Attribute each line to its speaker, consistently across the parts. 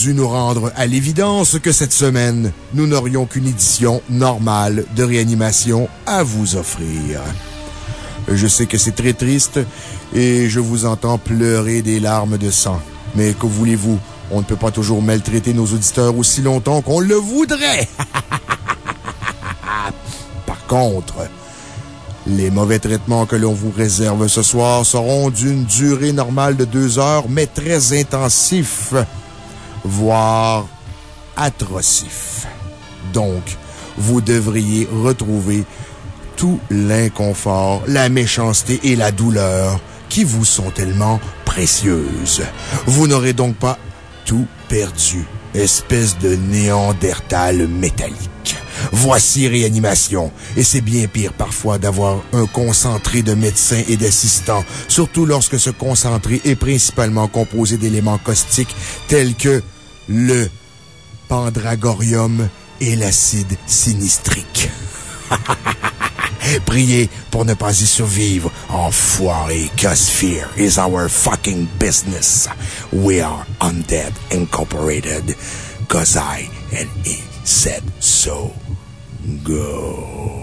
Speaker 1: dû nous rendre à l'évidence que cette semaine, nous n'aurions qu'une édition normale de réanimation à vous offrir. Je sais que c'est très triste et je vous entends pleurer des larmes de sang. Mais que voulez-vous? On ne peut pas toujours maltraiter nos auditeurs aussi longtemps qu'on le voudrait. Par contre, les mauvais traitements que l'on vous réserve ce soir seront d'une durée normale de deux heures, mais très intensifs, voire atrocifs. Donc, vous devriez retrouver tout l'inconfort, la méchanceté et la douleur qui vous sont tellement précieuses. Vous n'aurez donc pas tout perdu, espèce de néandertal métallique. Voici réanimation. Et c'est bien pire parfois d'avoir un concentré de médecins et d'assistants, surtout lorsque ce concentré est principalement composé d'éléments caustiques tels que le pandragorium et l'acide sinistrique. Priez pour ne pas y survivre, enfoiré, cause fear is our fucking business. We are Undead Incorporated, cause I and he said so. Go.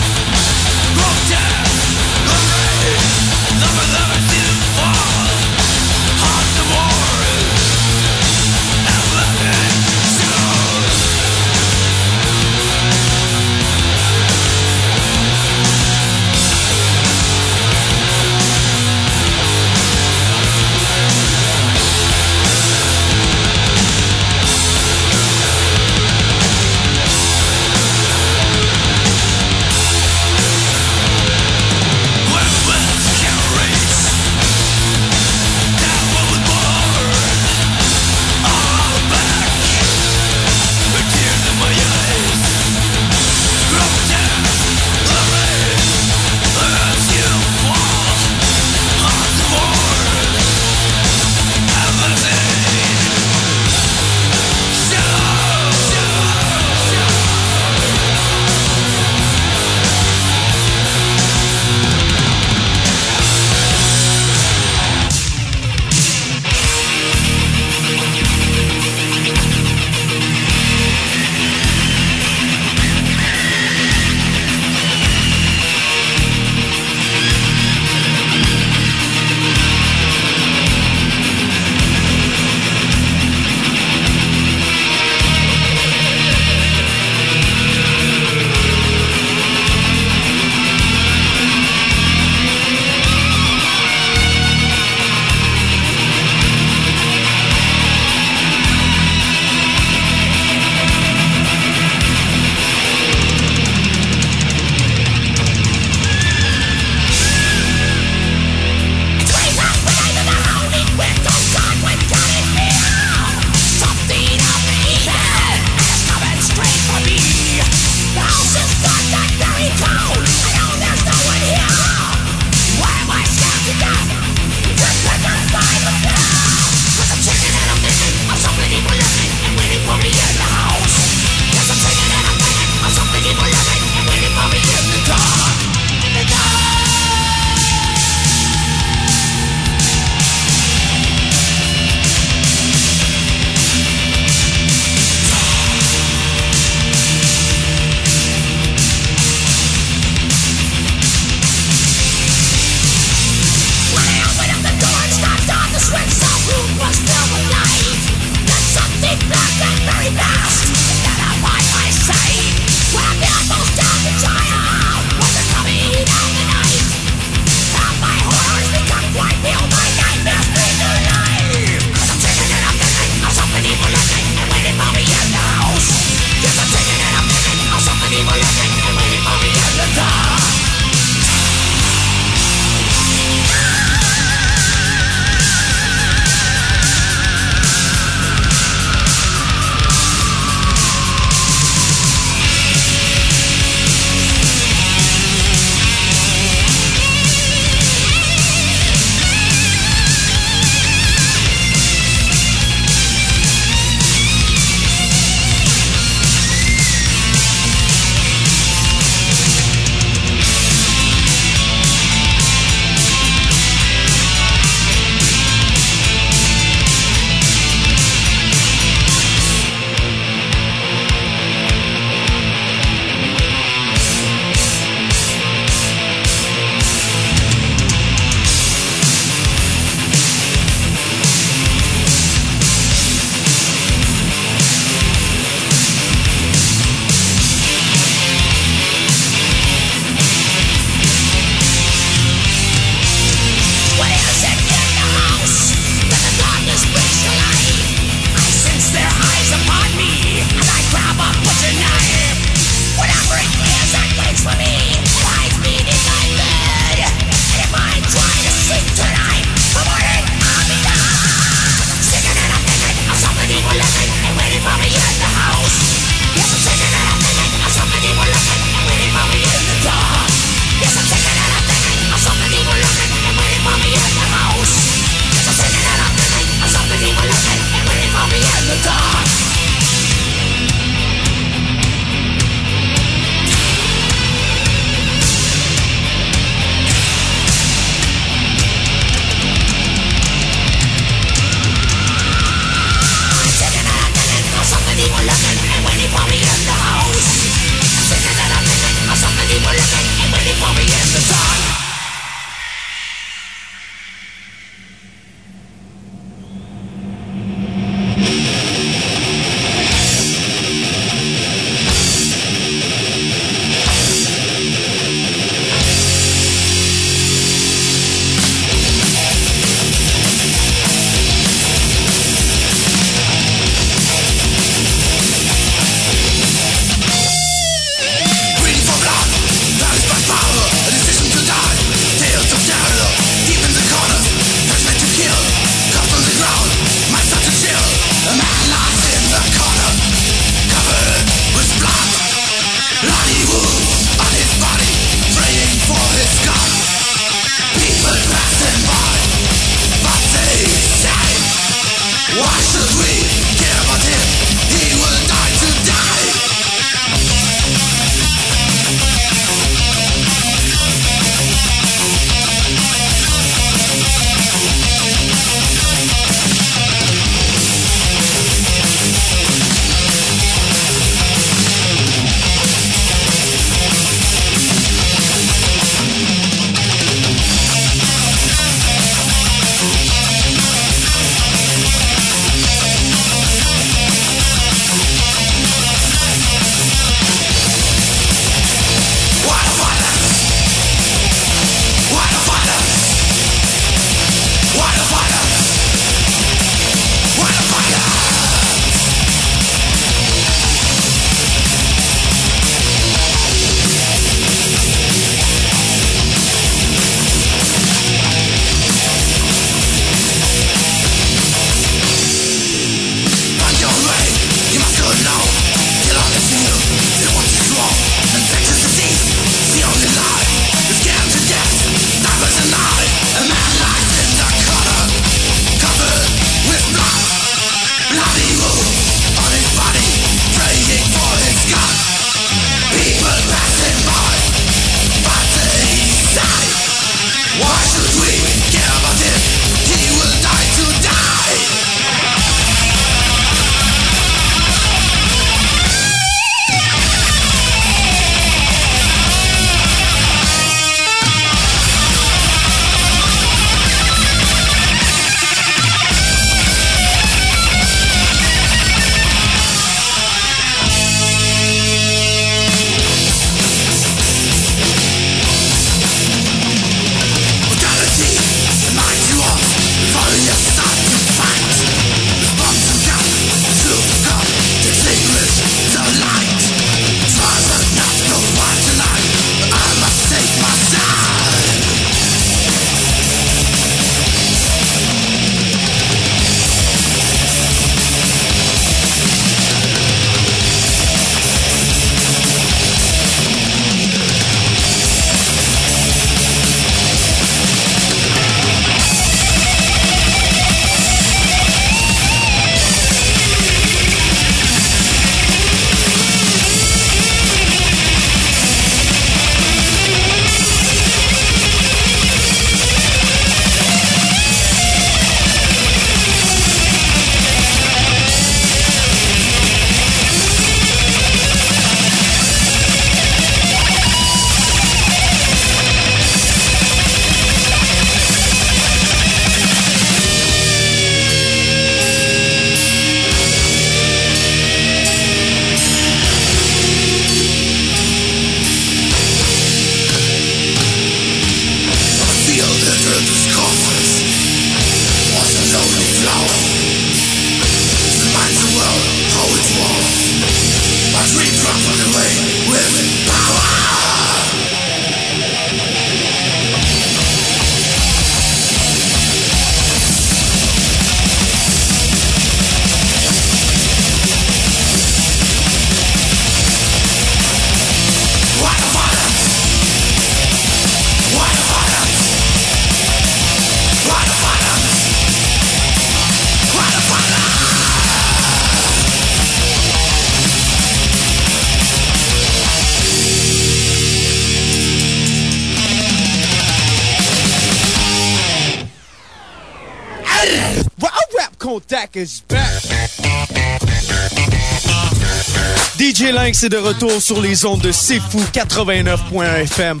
Speaker 2: DJ Lynx est de retour sur les ondes de C'est Fou 89.1 FM.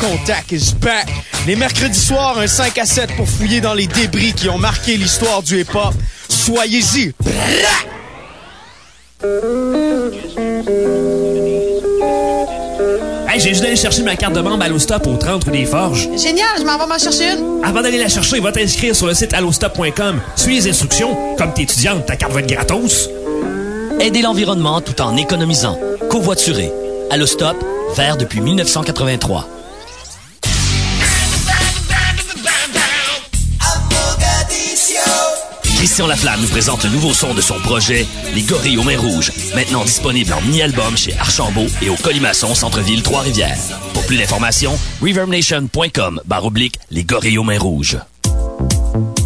Speaker 2: Contact is back. Les mercredis soirs, un 5 à 7 pour fouiller dans les débris qui ont marqué l'histoire du hip-hop. Soyez-y.
Speaker 3: Hey, j'ai juste d'aller chercher ma carte de membre Allostop au 30 rue des Forges.
Speaker 4: Génial, je m'en vais m'en chercher une.
Speaker 3: Avant d'aller la chercher, va t'inscrire sur le site allostop.com. Suis les instructions. Comme t'es étudiante, ta carte va être gratos.
Speaker 5: Aider l'environnement tout en économisant. Covoiturer. Allostop, vert depuis 1983. Christian Laflamme nous présente le nouveau son de son projet, Les Gorilles aux Mains Rouges, maintenant disponible en mini-album chez Archambault et au Colimaçon Centre-Ville Trois-Rivières. Pour plus d'informations, reverbnation.com barre oblique Les Gorilles aux Mains Rouges.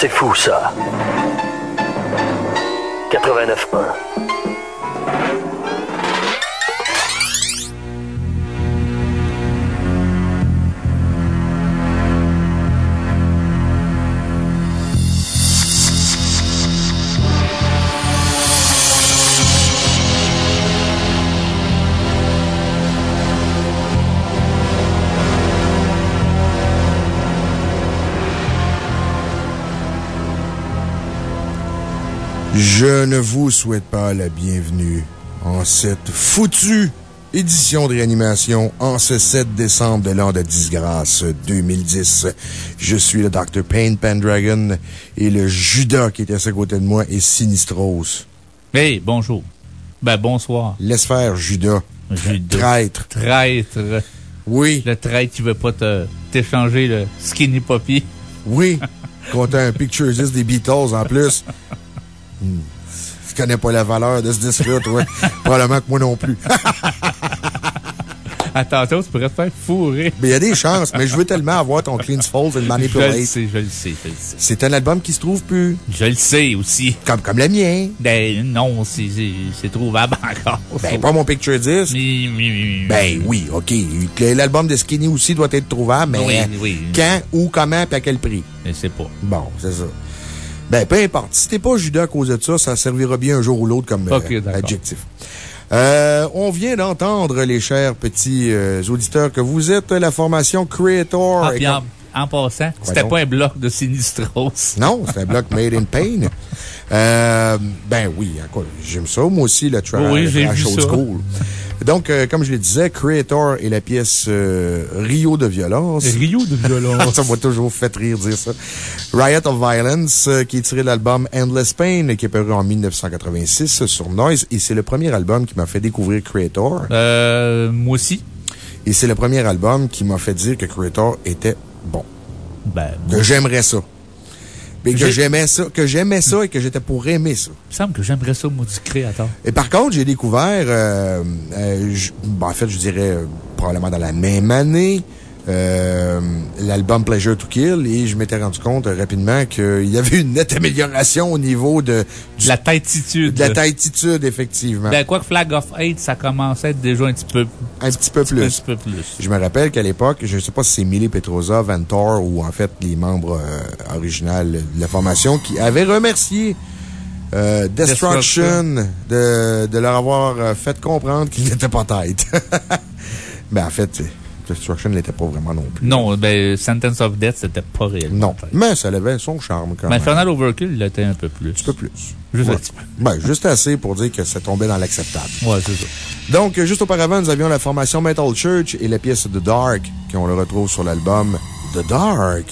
Speaker 5: C'est fou ça. 89.1
Speaker 1: Je ne vous souhaite pas la bienvenue en cette foutue édition de réanimation en ce 7 décembre de l'an de disgrâce 2010. Je suis le Dr. Payne Pendragon et le Judas qui est à ce côté de moi est Sinistros.
Speaker 6: Hey, bonjour. Ben, bonsoir.
Speaker 1: Laisse faire, Judas.
Speaker 6: Judas.
Speaker 1: Traître.
Speaker 6: Traître.
Speaker 1: Oui.
Speaker 6: Le traître qui veut pas te, t'échanger le skinny poppy.
Speaker 1: Oui. Contre un picture des Beatles en plus. Hmm. Tu connais pas la valeur de ce disque-là, toi. Probablement que moi non plus.
Speaker 6: Attention, tu pourrais te faire fourrer.
Speaker 1: Mais il y a des chances, mais je veux tellement avoir ton Clean Falls and Manipulate.
Speaker 6: Je le sais, je le sais, je le sais.
Speaker 1: C'est un album qui se trouve plus.
Speaker 6: Je le sais aussi.
Speaker 1: Comme, comme le mien.
Speaker 6: Ben, non, c'est trouvable encore.
Speaker 1: Ben, pas mon picture disc.
Speaker 6: Oui, oui, oui.
Speaker 1: Ben, oui, OK. L'album de Skinny aussi doit être trouvable, mais
Speaker 6: oui, oui.
Speaker 1: quand, où, comment, puis à quel prix?
Speaker 6: Je sais pas.
Speaker 1: Bon, c'est ça. Ben, peu importe. Si t'es pas Judas à cause de ça, ça servira bien un jour ou l'autre comme
Speaker 6: okay,
Speaker 1: euh, adjectif. Euh, on vient d'entendre, les chers petits euh, auditeurs, que vous êtes la formation Creator.
Speaker 6: Ah, bien, en, en, passant, c'était pas un bloc de Sinistros.
Speaker 1: Non, c'est un bloc Made in Pain. Euh, ben oui, j'aime ça. Moi aussi, le trash,
Speaker 6: oui,
Speaker 1: le trash old school. Donc, euh, comme je le disais, Creator et la pièce euh, Rio de violence.
Speaker 6: Rio de violence.
Speaker 1: ça m'a toujours fait rire dire ça. Riot of Violence, euh, qui est tiré de l'album Endless Pain, qui est paru en 1986 sur Noise. Et c'est le premier album qui m'a fait découvrir Creator.
Speaker 6: Euh, moi aussi.
Speaker 1: Et c'est le premier album qui m'a fait dire que Creator était bon.
Speaker 6: Ben,
Speaker 1: que j'aimerais ça. Mais que j'aimais ça, que j'aimais ça et que j'étais pour aimer ça.
Speaker 6: Il me semble que j'aimerais ça, moi, du créateur.
Speaker 1: Et par contre, j'ai découvert, euh, euh, je, bon, en fait, je dirais euh, probablement dans la même année, euh, l'album Pleasure to Kill et je m'étais rendu compte rapidement qu'il y avait une nette amélioration au niveau de.
Speaker 6: Du, la têtitude.
Speaker 1: De la têtitude, effectivement.
Speaker 6: Ben, quoi que Flag of Hate, ça commençait à être déjà un petit peu.
Speaker 1: Un petit peu plus.
Speaker 6: Un petit peu plus.
Speaker 1: Je me rappelle qu'à l'époque, je ne sais pas si c'est Millie Petrosa, Ventor ou en fait les membres euh, originaux de la formation qui avaient remercié euh, Destruction, Destruction. De, de, leur avoir fait comprendre qu'ils n'étaient pas tête. ben, en fait, Self-Destruction n'était pas vraiment non plus.
Speaker 6: Non, ben, Sentence of Death, c'était pas réel.
Speaker 1: Non. Mais ça avait son charme quand
Speaker 6: Mais
Speaker 1: même.
Speaker 6: Infernal Overkill l'était un peu plus.
Speaker 1: Un peu plus.
Speaker 6: Juste
Speaker 1: Ouais.
Speaker 6: un petit peu.
Speaker 1: Ben, juste assez pour dire que ça tombait dans l'acceptable.
Speaker 6: Ouais, c'est ça.
Speaker 1: Donc, juste auparavant, nous avions la formation Metal Church et la pièce The Dark, qu'on le retrouve sur l'album The Dark.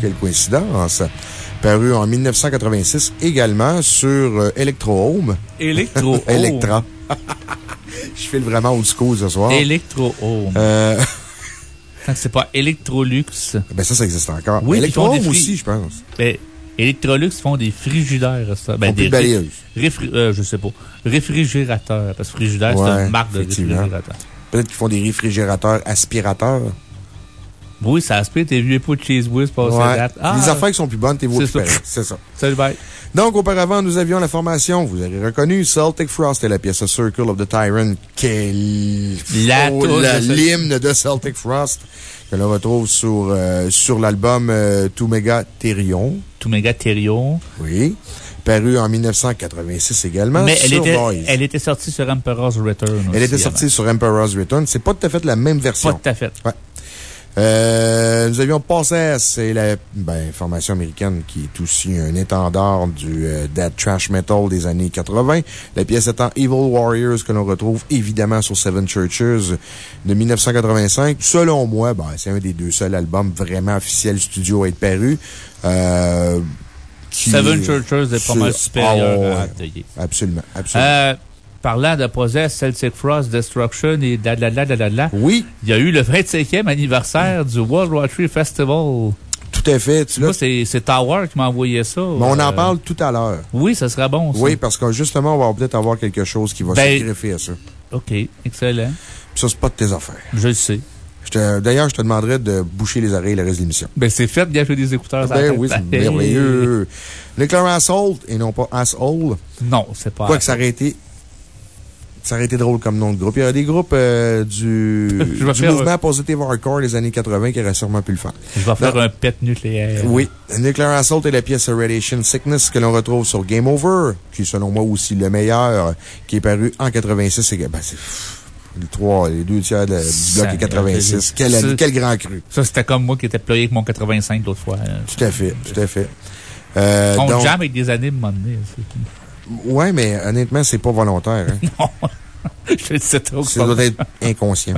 Speaker 1: Quelle coïncidence! Paru en 1986 également sur euh, Electro Home.
Speaker 6: Electro Home.
Speaker 1: Electra. Je file vraiment old school ce soir.
Speaker 6: Electro Home.
Speaker 1: Euh,
Speaker 6: C'est pas Electrolux.
Speaker 1: ben ça, ça existe encore.
Speaker 6: Oui,
Speaker 1: Electro
Speaker 6: ils font des
Speaker 1: Home
Speaker 6: fri-
Speaker 1: aussi, je pense.
Speaker 6: Ben, Electrolux font des frigidaires, ça. Ben, des
Speaker 1: de balayeuses.
Speaker 6: réfri- euh, je sais pas. Réfrigérateurs. Parce que frigidaire, c'est une marque de réfrigérateur.
Speaker 1: Peut-être qu'ils font des réfrigérateurs aspirateurs.
Speaker 6: Oui, ça aspire tes vieux pots de cheese whiz passés
Speaker 1: Ouais.
Speaker 6: date. Ah,
Speaker 1: Les affaires qui sont plus bonnes, t'es
Speaker 6: c'est ça.
Speaker 1: C'est ça.
Speaker 6: Salut, bye.
Speaker 1: Donc, auparavant, nous avions la formation, vous avez reconnu, Celtic Frost et la pièce Circle of the Tyrant. Quel
Speaker 6: La
Speaker 1: oh, l'hymne de Celtic Frost que l'on retrouve sur, euh, sur l'album euh, To Mega Therion.
Speaker 6: Tout méga Therion.
Speaker 1: Oui. Paru en 1986 également.
Speaker 6: Mais elle
Speaker 1: sur
Speaker 6: était,
Speaker 1: Boys.
Speaker 6: elle était sortie sur Emperor's Return.
Speaker 1: Elle
Speaker 6: aussi
Speaker 1: était sortie sur Emperor's Return. C'est pas tout à fait la même version.
Speaker 6: Pas tout à fait.
Speaker 1: Ouais. Euh, nous avions passé, c'est la ben, formation américaine qui est aussi un étendard du euh, Dead Trash Metal des années 80. La pièce étant Evil Warriors que l'on retrouve évidemment sur Seven Churches de 1985. Selon moi, ben, c'est un des deux seuls albums vraiment officiels studio à être paru. Euh, qui-
Speaker 6: Seven Churches est pas mal supérieur
Speaker 1: Ah, ouais.
Speaker 6: à.
Speaker 1: Absolument, absolument.
Speaker 6: Parlant de Possess, Celtic Frost, Destruction et dadadadadadada.
Speaker 1: oui,
Speaker 6: Il y a eu le 25e anniversaire du World War III Festival.
Speaker 1: tout à fait.
Speaker 6: Moi, c'est Tower qui m'a envoyé ça.
Speaker 1: mais on en
Speaker 6: Euh,
Speaker 1: parle tout à l'heure.
Speaker 6: Oui, ça serait bon, ça.
Speaker 1: Oui, parce que justement, on va peut-être avoir quelque chose qui va
Speaker 6: Ben-
Speaker 1: se greffer à ça.
Speaker 6: OK, excellent.
Speaker 1: Puis ça, c'est pas de tes affaires.
Speaker 6: Je le sais.
Speaker 1: D'ailleurs, je te demanderais de boucher les oreilles le reste de l'émission.
Speaker 6: Ben, c'est fait, bien fait des écouteurs.
Speaker 1: Ben oui, c'est merveilleux. Nuclear Assault et non pas Asshole.
Speaker 6: Non, c'est pas.
Speaker 1: Quoi que ça aurait été. Ça aurait été drôle comme nom de groupe. Il y a des groupes euh, du, du mouvement Positive Hardcore des années 80 qui auraient sûrement pu le faire.
Speaker 6: Je vais faire un pet nucléaire.
Speaker 1: Oui. Nuclear Assault est la pièce Radiation Sickness que l'on retrouve sur Game Over, qui est selon moi aussi le meilleur, qui est paru en 86. et- Ben, c'est les trois, les deux tiers de- du bloc est 86. Quel,
Speaker 6: Ça-
Speaker 1: quel grand cru.
Speaker 6: Ça, c'était comme moi qui étais ployé avec mon 85 l'autre fois. hein.
Speaker 1: Tout à fait, tout à fait. Euh,
Speaker 6: On
Speaker 1: donc-
Speaker 6: jamme avec des années, un donné.
Speaker 1: Ouais, mais honnêtement, c'est pas volontaire. Hein.
Speaker 6: Non. Je le sais trop
Speaker 1: Ça
Speaker 6: c'est
Speaker 1: doit être inconscient.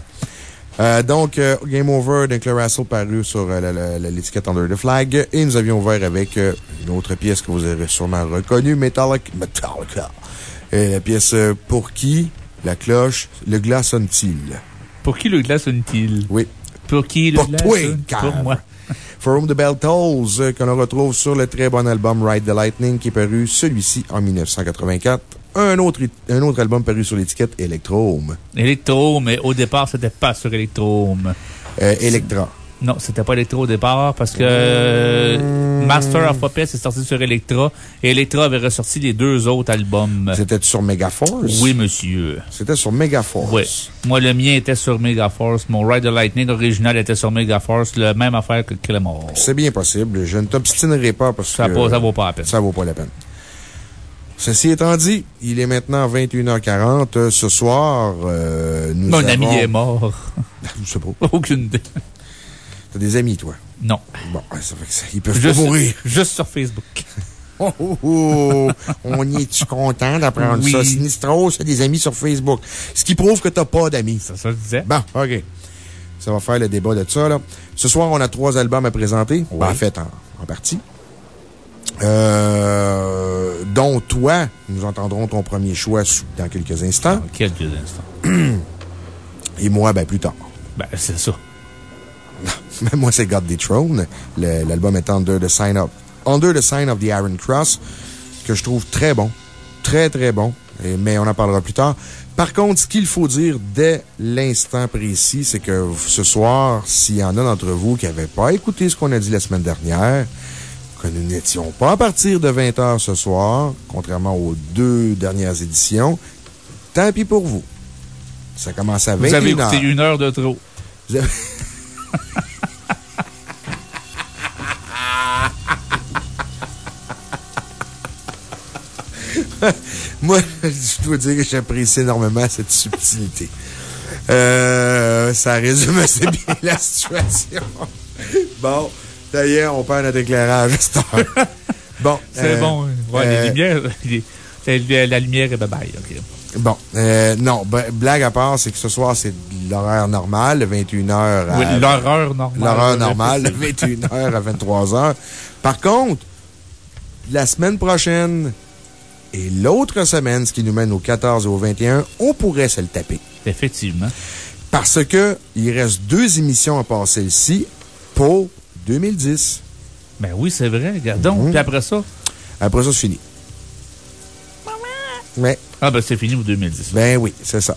Speaker 1: Euh, donc, euh, Game Over de Claire Russell paru sur euh, l'étiquette Under the Flag. Et nous avions ouvert avec euh, une autre pièce que vous avez sûrement reconnue, Metallic, Metallica. Et la pièce Pour qui la cloche, le glas sonne-t-il?
Speaker 6: Pour qui le glas sonne-t-il?
Speaker 1: Oui.
Speaker 6: Pour qui
Speaker 1: Pour toi, cave.
Speaker 6: Pour moi.
Speaker 1: For Whom the Bell Tolls, euh, que l'on retrouve sur le très bon album Ride the Lightning, qui est paru, celui-ci, en 1984. Un autre, un autre album paru sur l'étiquette Electrome.
Speaker 6: Electro, mais au départ, c'était pas sur Electrome.
Speaker 1: Euh, Electra.
Speaker 6: Non, c'était pas Electro au départ parce que euh, Master of Puppets est sorti sur Electra et Electra avait ressorti les deux autres albums.
Speaker 1: C'était sur Megaforce?
Speaker 6: Oui, monsieur.
Speaker 1: C'était sur Megaforce.
Speaker 6: Oui. Moi, le mien était sur Megaforce. Mon Ride the Lightning original était sur Megaforce. La même affaire que Clément.
Speaker 1: C'est bien possible. Je ne t'obstinerai pas parce
Speaker 6: Ça,
Speaker 1: que.
Speaker 6: pas- ça vaut pas la peine.
Speaker 1: Ça vaut pas la peine. Ceci étant dit, il est maintenant 21h40. Euh, Ce soir, euh, nous
Speaker 6: Mon
Speaker 1: avons...
Speaker 6: ami est mort.
Speaker 1: Je sais pas.
Speaker 6: Aucune idée.
Speaker 1: T'as des amis, toi?
Speaker 6: Non.
Speaker 1: Bon, ça fait que ça, ils peuvent
Speaker 6: Juste,
Speaker 1: pas mourir.
Speaker 6: juste sur Facebook.
Speaker 1: Oh, oh, oh. On y est-tu content d'apprendre
Speaker 6: Oui.
Speaker 1: ça? Sinistro, c'est des amis sur Facebook. Ce qui prouve que t'as pas d'amis.
Speaker 6: C'est ça que je disais.
Speaker 1: Bon, OK. Ça va faire le débat de ça, là. Ce soir, on a trois albums à présenter. Ben, en fait, en, en partie. Euh, dont toi, nous entendrons ton premier choix sous- dans quelques instants.
Speaker 6: Dans quelques instants.
Speaker 1: Et moi, ben, plus tard.
Speaker 6: Ben, c'est ça.
Speaker 1: Mais moi, c'est God the Throne. L'album est Under the Sign of, Under the Sign of the Iron Cross, que je trouve très bon. Très, très bon. Et- mais on en parlera plus tard. Par contre, ce qu'il faut dire dès l'instant précis, c'est que ce soir, s'il y en a d'entre vous qui n'avaient pas écouté ce qu'on a dit la semaine dernière, que nous n'étions pas à partir de 20 h ce soir, contrairement aux deux dernières éditions, tant pis pour vous. Ça commence à 21
Speaker 6: Vous avez écouté une heure de trop.
Speaker 1: Vous avez- Moi, je dois dire que j'apprécie énormément cette subtilité. Euh, ça résume assez bien la situation. Bon, est, on perd notre éclairage à cette heure. Bon.
Speaker 6: C'est
Speaker 1: euh,
Speaker 6: bon. hein. Ouais,
Speaker 1: euh,
Speaker 6: les lumières, les- la lumière est bye-bye.
Speaker 1: Bon, euh, non, ben, blague à part, c'est que ce soir, c'est l'horaire normal, le 21h à...
Speaker 6: Oui, l'horreur normale.
Speaker 1: L'horaire normale, de 21h à 23h. Par contre, la semaine prochaine et l'autre semaine, ce qui nous mène au 14 et au 21, on pourrait se le taper.
Speaker 6: Effectivement.
Speaker 1: Parce que il reste deux émissions à passer ici pour 2010.
Speaker 6: Ben oui, c'est vrai. Regardons.
Speaker 1: Mhm.
Speaker 6: Puis après ça?
Speaker 1: Après ça, c'est fini. Mais,
Speaker 6: Ah, ben c'est fini pour 2010.
Speaker 1: ben oui, c'est ça.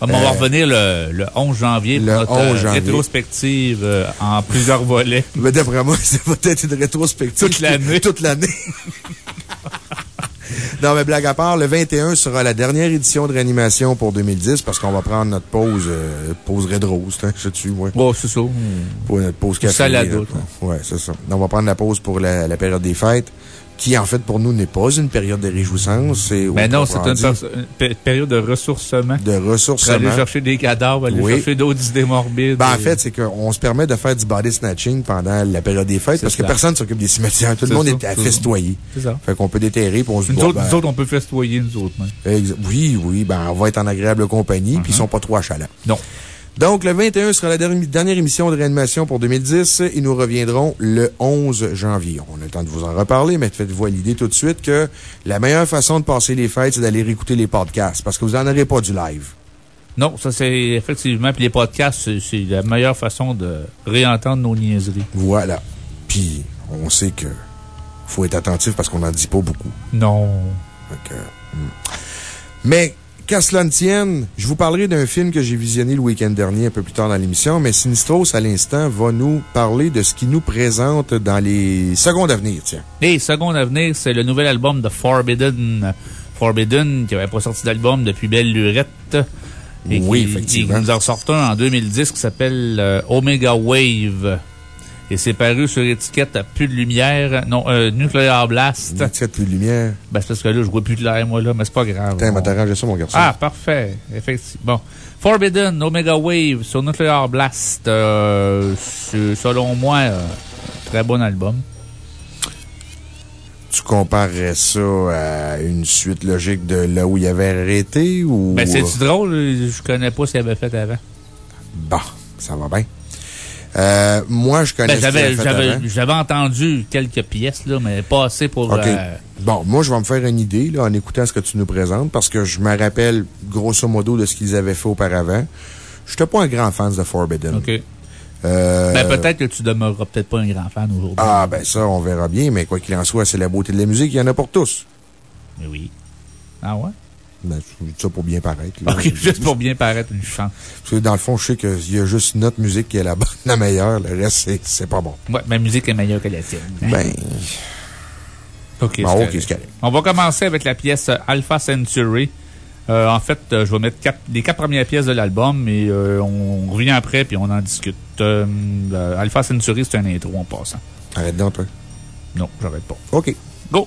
Speaker 6: Ah, mais on va
Speaker 1: Euh,
Speaker 6: revenir le, le 11 janvier pour
Speaker 1: le
Speaker 6: notre
Speaker 1: 11
Speaker 6: euh,
Speaker 1: janvier.
Speaker 6: rétrospective euh, en plusieurs volets.
Speaker 1: Mais d'après moi, ça va être une rétrospective.
Speaker 6: Toute l'année.
Speaker 1: Toute l'année. non, mais blague à part, le 21 sera la dernière édition de réanimation pour 2010 parce qu'on va prendre notre pause, euh, pause Red Rose, hein, je sais dessus, ouais.
Speaker 6: Oh, c'est ça.
Speaker 1: Pour notre pause café.
Speaker 6: Salade,
Speaker 1: euh, Ouais, c'est ça. On va prendre la pause pour la, la période des fêtes, qui en fait pour nous n'est pas une période de réjouissance.
Speaker 6: Mais
Speaker 1: au
Speaker 6: non, c'est une, période de ressourcement.
Speaker 1: de
Speaker 6: Pour
Speaker 1: ressourcement.
Speaker 6: aller chercher des cadavres, aller
Speaker 1: Oui.
Speaker 6: chercher d'autres idées morbides.
Speaker 1: Ben, en fait, c'est qu'on se permet de faire du body snatching pendant la période des fêtes parce que personne s'occupe des cimetières. Tout le monde
Speaker 6: ça,
Speaker 1: est à
Speaker 6: c'est ça.
Speaker 1: festoyer.
Speaker 6: C'est ça.
Speaker 1: Fait qu'on peut déterrer puis on se dit,
Speaker 6: autres,
Speaker 1: ben,
Speaker 6: nous autres, on peut festoyer, nous autres. même.
Speaker 1: Exa- Oui, oui, ben, on va être en agréable compagnie, puis ils sont pas trop achalants.
Speaker 6: Non.
Speaker 1: Donc, le 21 sera la dernière, émission de réanimation pour 2010 et nous reviendrons le 11 janvier. On a le temps de vous en reparler, mais faites-vous à l'idée tout de suite que la meilleure façon de passer les fêtes, c'est d'aller réécouter les podcasts parce que vous n'en aurez pas du live.
Speaker 6: Non, ça c'est effectivement. Puis les podcasts, c'est- la meilleure façon de réentendre nos niaiseries.
Speaker 1: Voilà. Puis, on sait que faut être attentif parce qu'on n'en dit pas beaucoup.
Speaker 6: Non.
Speaker 1: Hmm. Mais, qu'à cela ne tienne, je vous parlerai d'un film que j'ai visionné le week-end dernier, un peu plus tard dans l'émission, mais Sinistros, à l'instant, va nous parler de ce qu'il nous présente dans les secondes à venir, tiens.
Speaker 6: Et second à venir, c'est le nouvel album de Forbidden. Forbidden, qui n'avait pas sorti d'album depuis Belle Lurette. Et
Speaker 1: Oui,
Speaker 6: qui-
Speaker 1: effectivement.
Speaker 6: Qui nous en sort un en 2010 qui s'appelle euh, Omega Wave. Et c'est paru sur étiquette Plus de lumière. Non, euh, Nuclear Blast.
Speaker 1: L'étiquette plus de lumière.
Speaker 6: Ben, c'est parce que là, je vois plus de l'air, moi, là, mais c'est pas grave.
Speaker 1: Tiens,
Speaker 6: On-
Speaker 1: m'a t'arrangé ça, mon garçon.
Speaker 6: Ah, parfait. Effectivement. Bon. Forbidden, Omega Wave sur Nuclear Blast. Euh, selon moi, euh, très bon album.
Speaker 1: Tu comparerais ça à une suite logique de là où il avait arrêté ou.
Speaker 6: Ben, c'est drôle, je connais pas ce qu'il avait fait avant.
Speaker 1: Bon, ça va bien. Euh, moi, je connais
Speaker 6: Ben, j'avais, entendu quelques pièces, là, mais pas assez pour. Euh,
Speaker 1: Bon, moi, je vais me faire une idée, là, en écoutant ce que tu nous présentes, parce que je me rappelle, grosso modo, de ce qu'ils avaient fait auparavant. Je n'étais pas un grand fan de Forbidden.
Speaker 6: OK.
Speaker 1: Euh,
Speaker 6: Ben, peut-être que tu demeureras peut-être pas un grand fan aujourd'hui.
Speaker 1: Ah, ben ça, on verra bien, mais quoi qu'il en soit, c'est la beauté de la musique, il y en a pour tous.
Speaker 6: Mais oui. Ah ouais?
Speaker 1: Ben, je dis ça pour bien paraître. là.
Speaker 6: OK, juste pour bien paraître une chance.
Speaker 1: Parce que dans le fond, je sais qu'il y a juste notre musique qui est la bonne, la meilleure. Le reste, c'est- pas bon.
Speaker 6: Ouais, ma musique est meilleure que la tienne.
Speaker 1: Ben,
Speaker 6: OK,
Speaker 1: bon.
Speaker 6: On va commencer avec la pièce euh, Alpha Century. Euh, en fait, euh, je vais mettre quatre- les quatre premières pièces de l'album, et euh, on revient après, puis on en discute. Alpha Century, c'est un intro en passant.
Speaker 1: Arrête donc, toi.
Speaker 6: Non, j'arrête pas.
Speaker 1: OK.
Speaker 6: Go!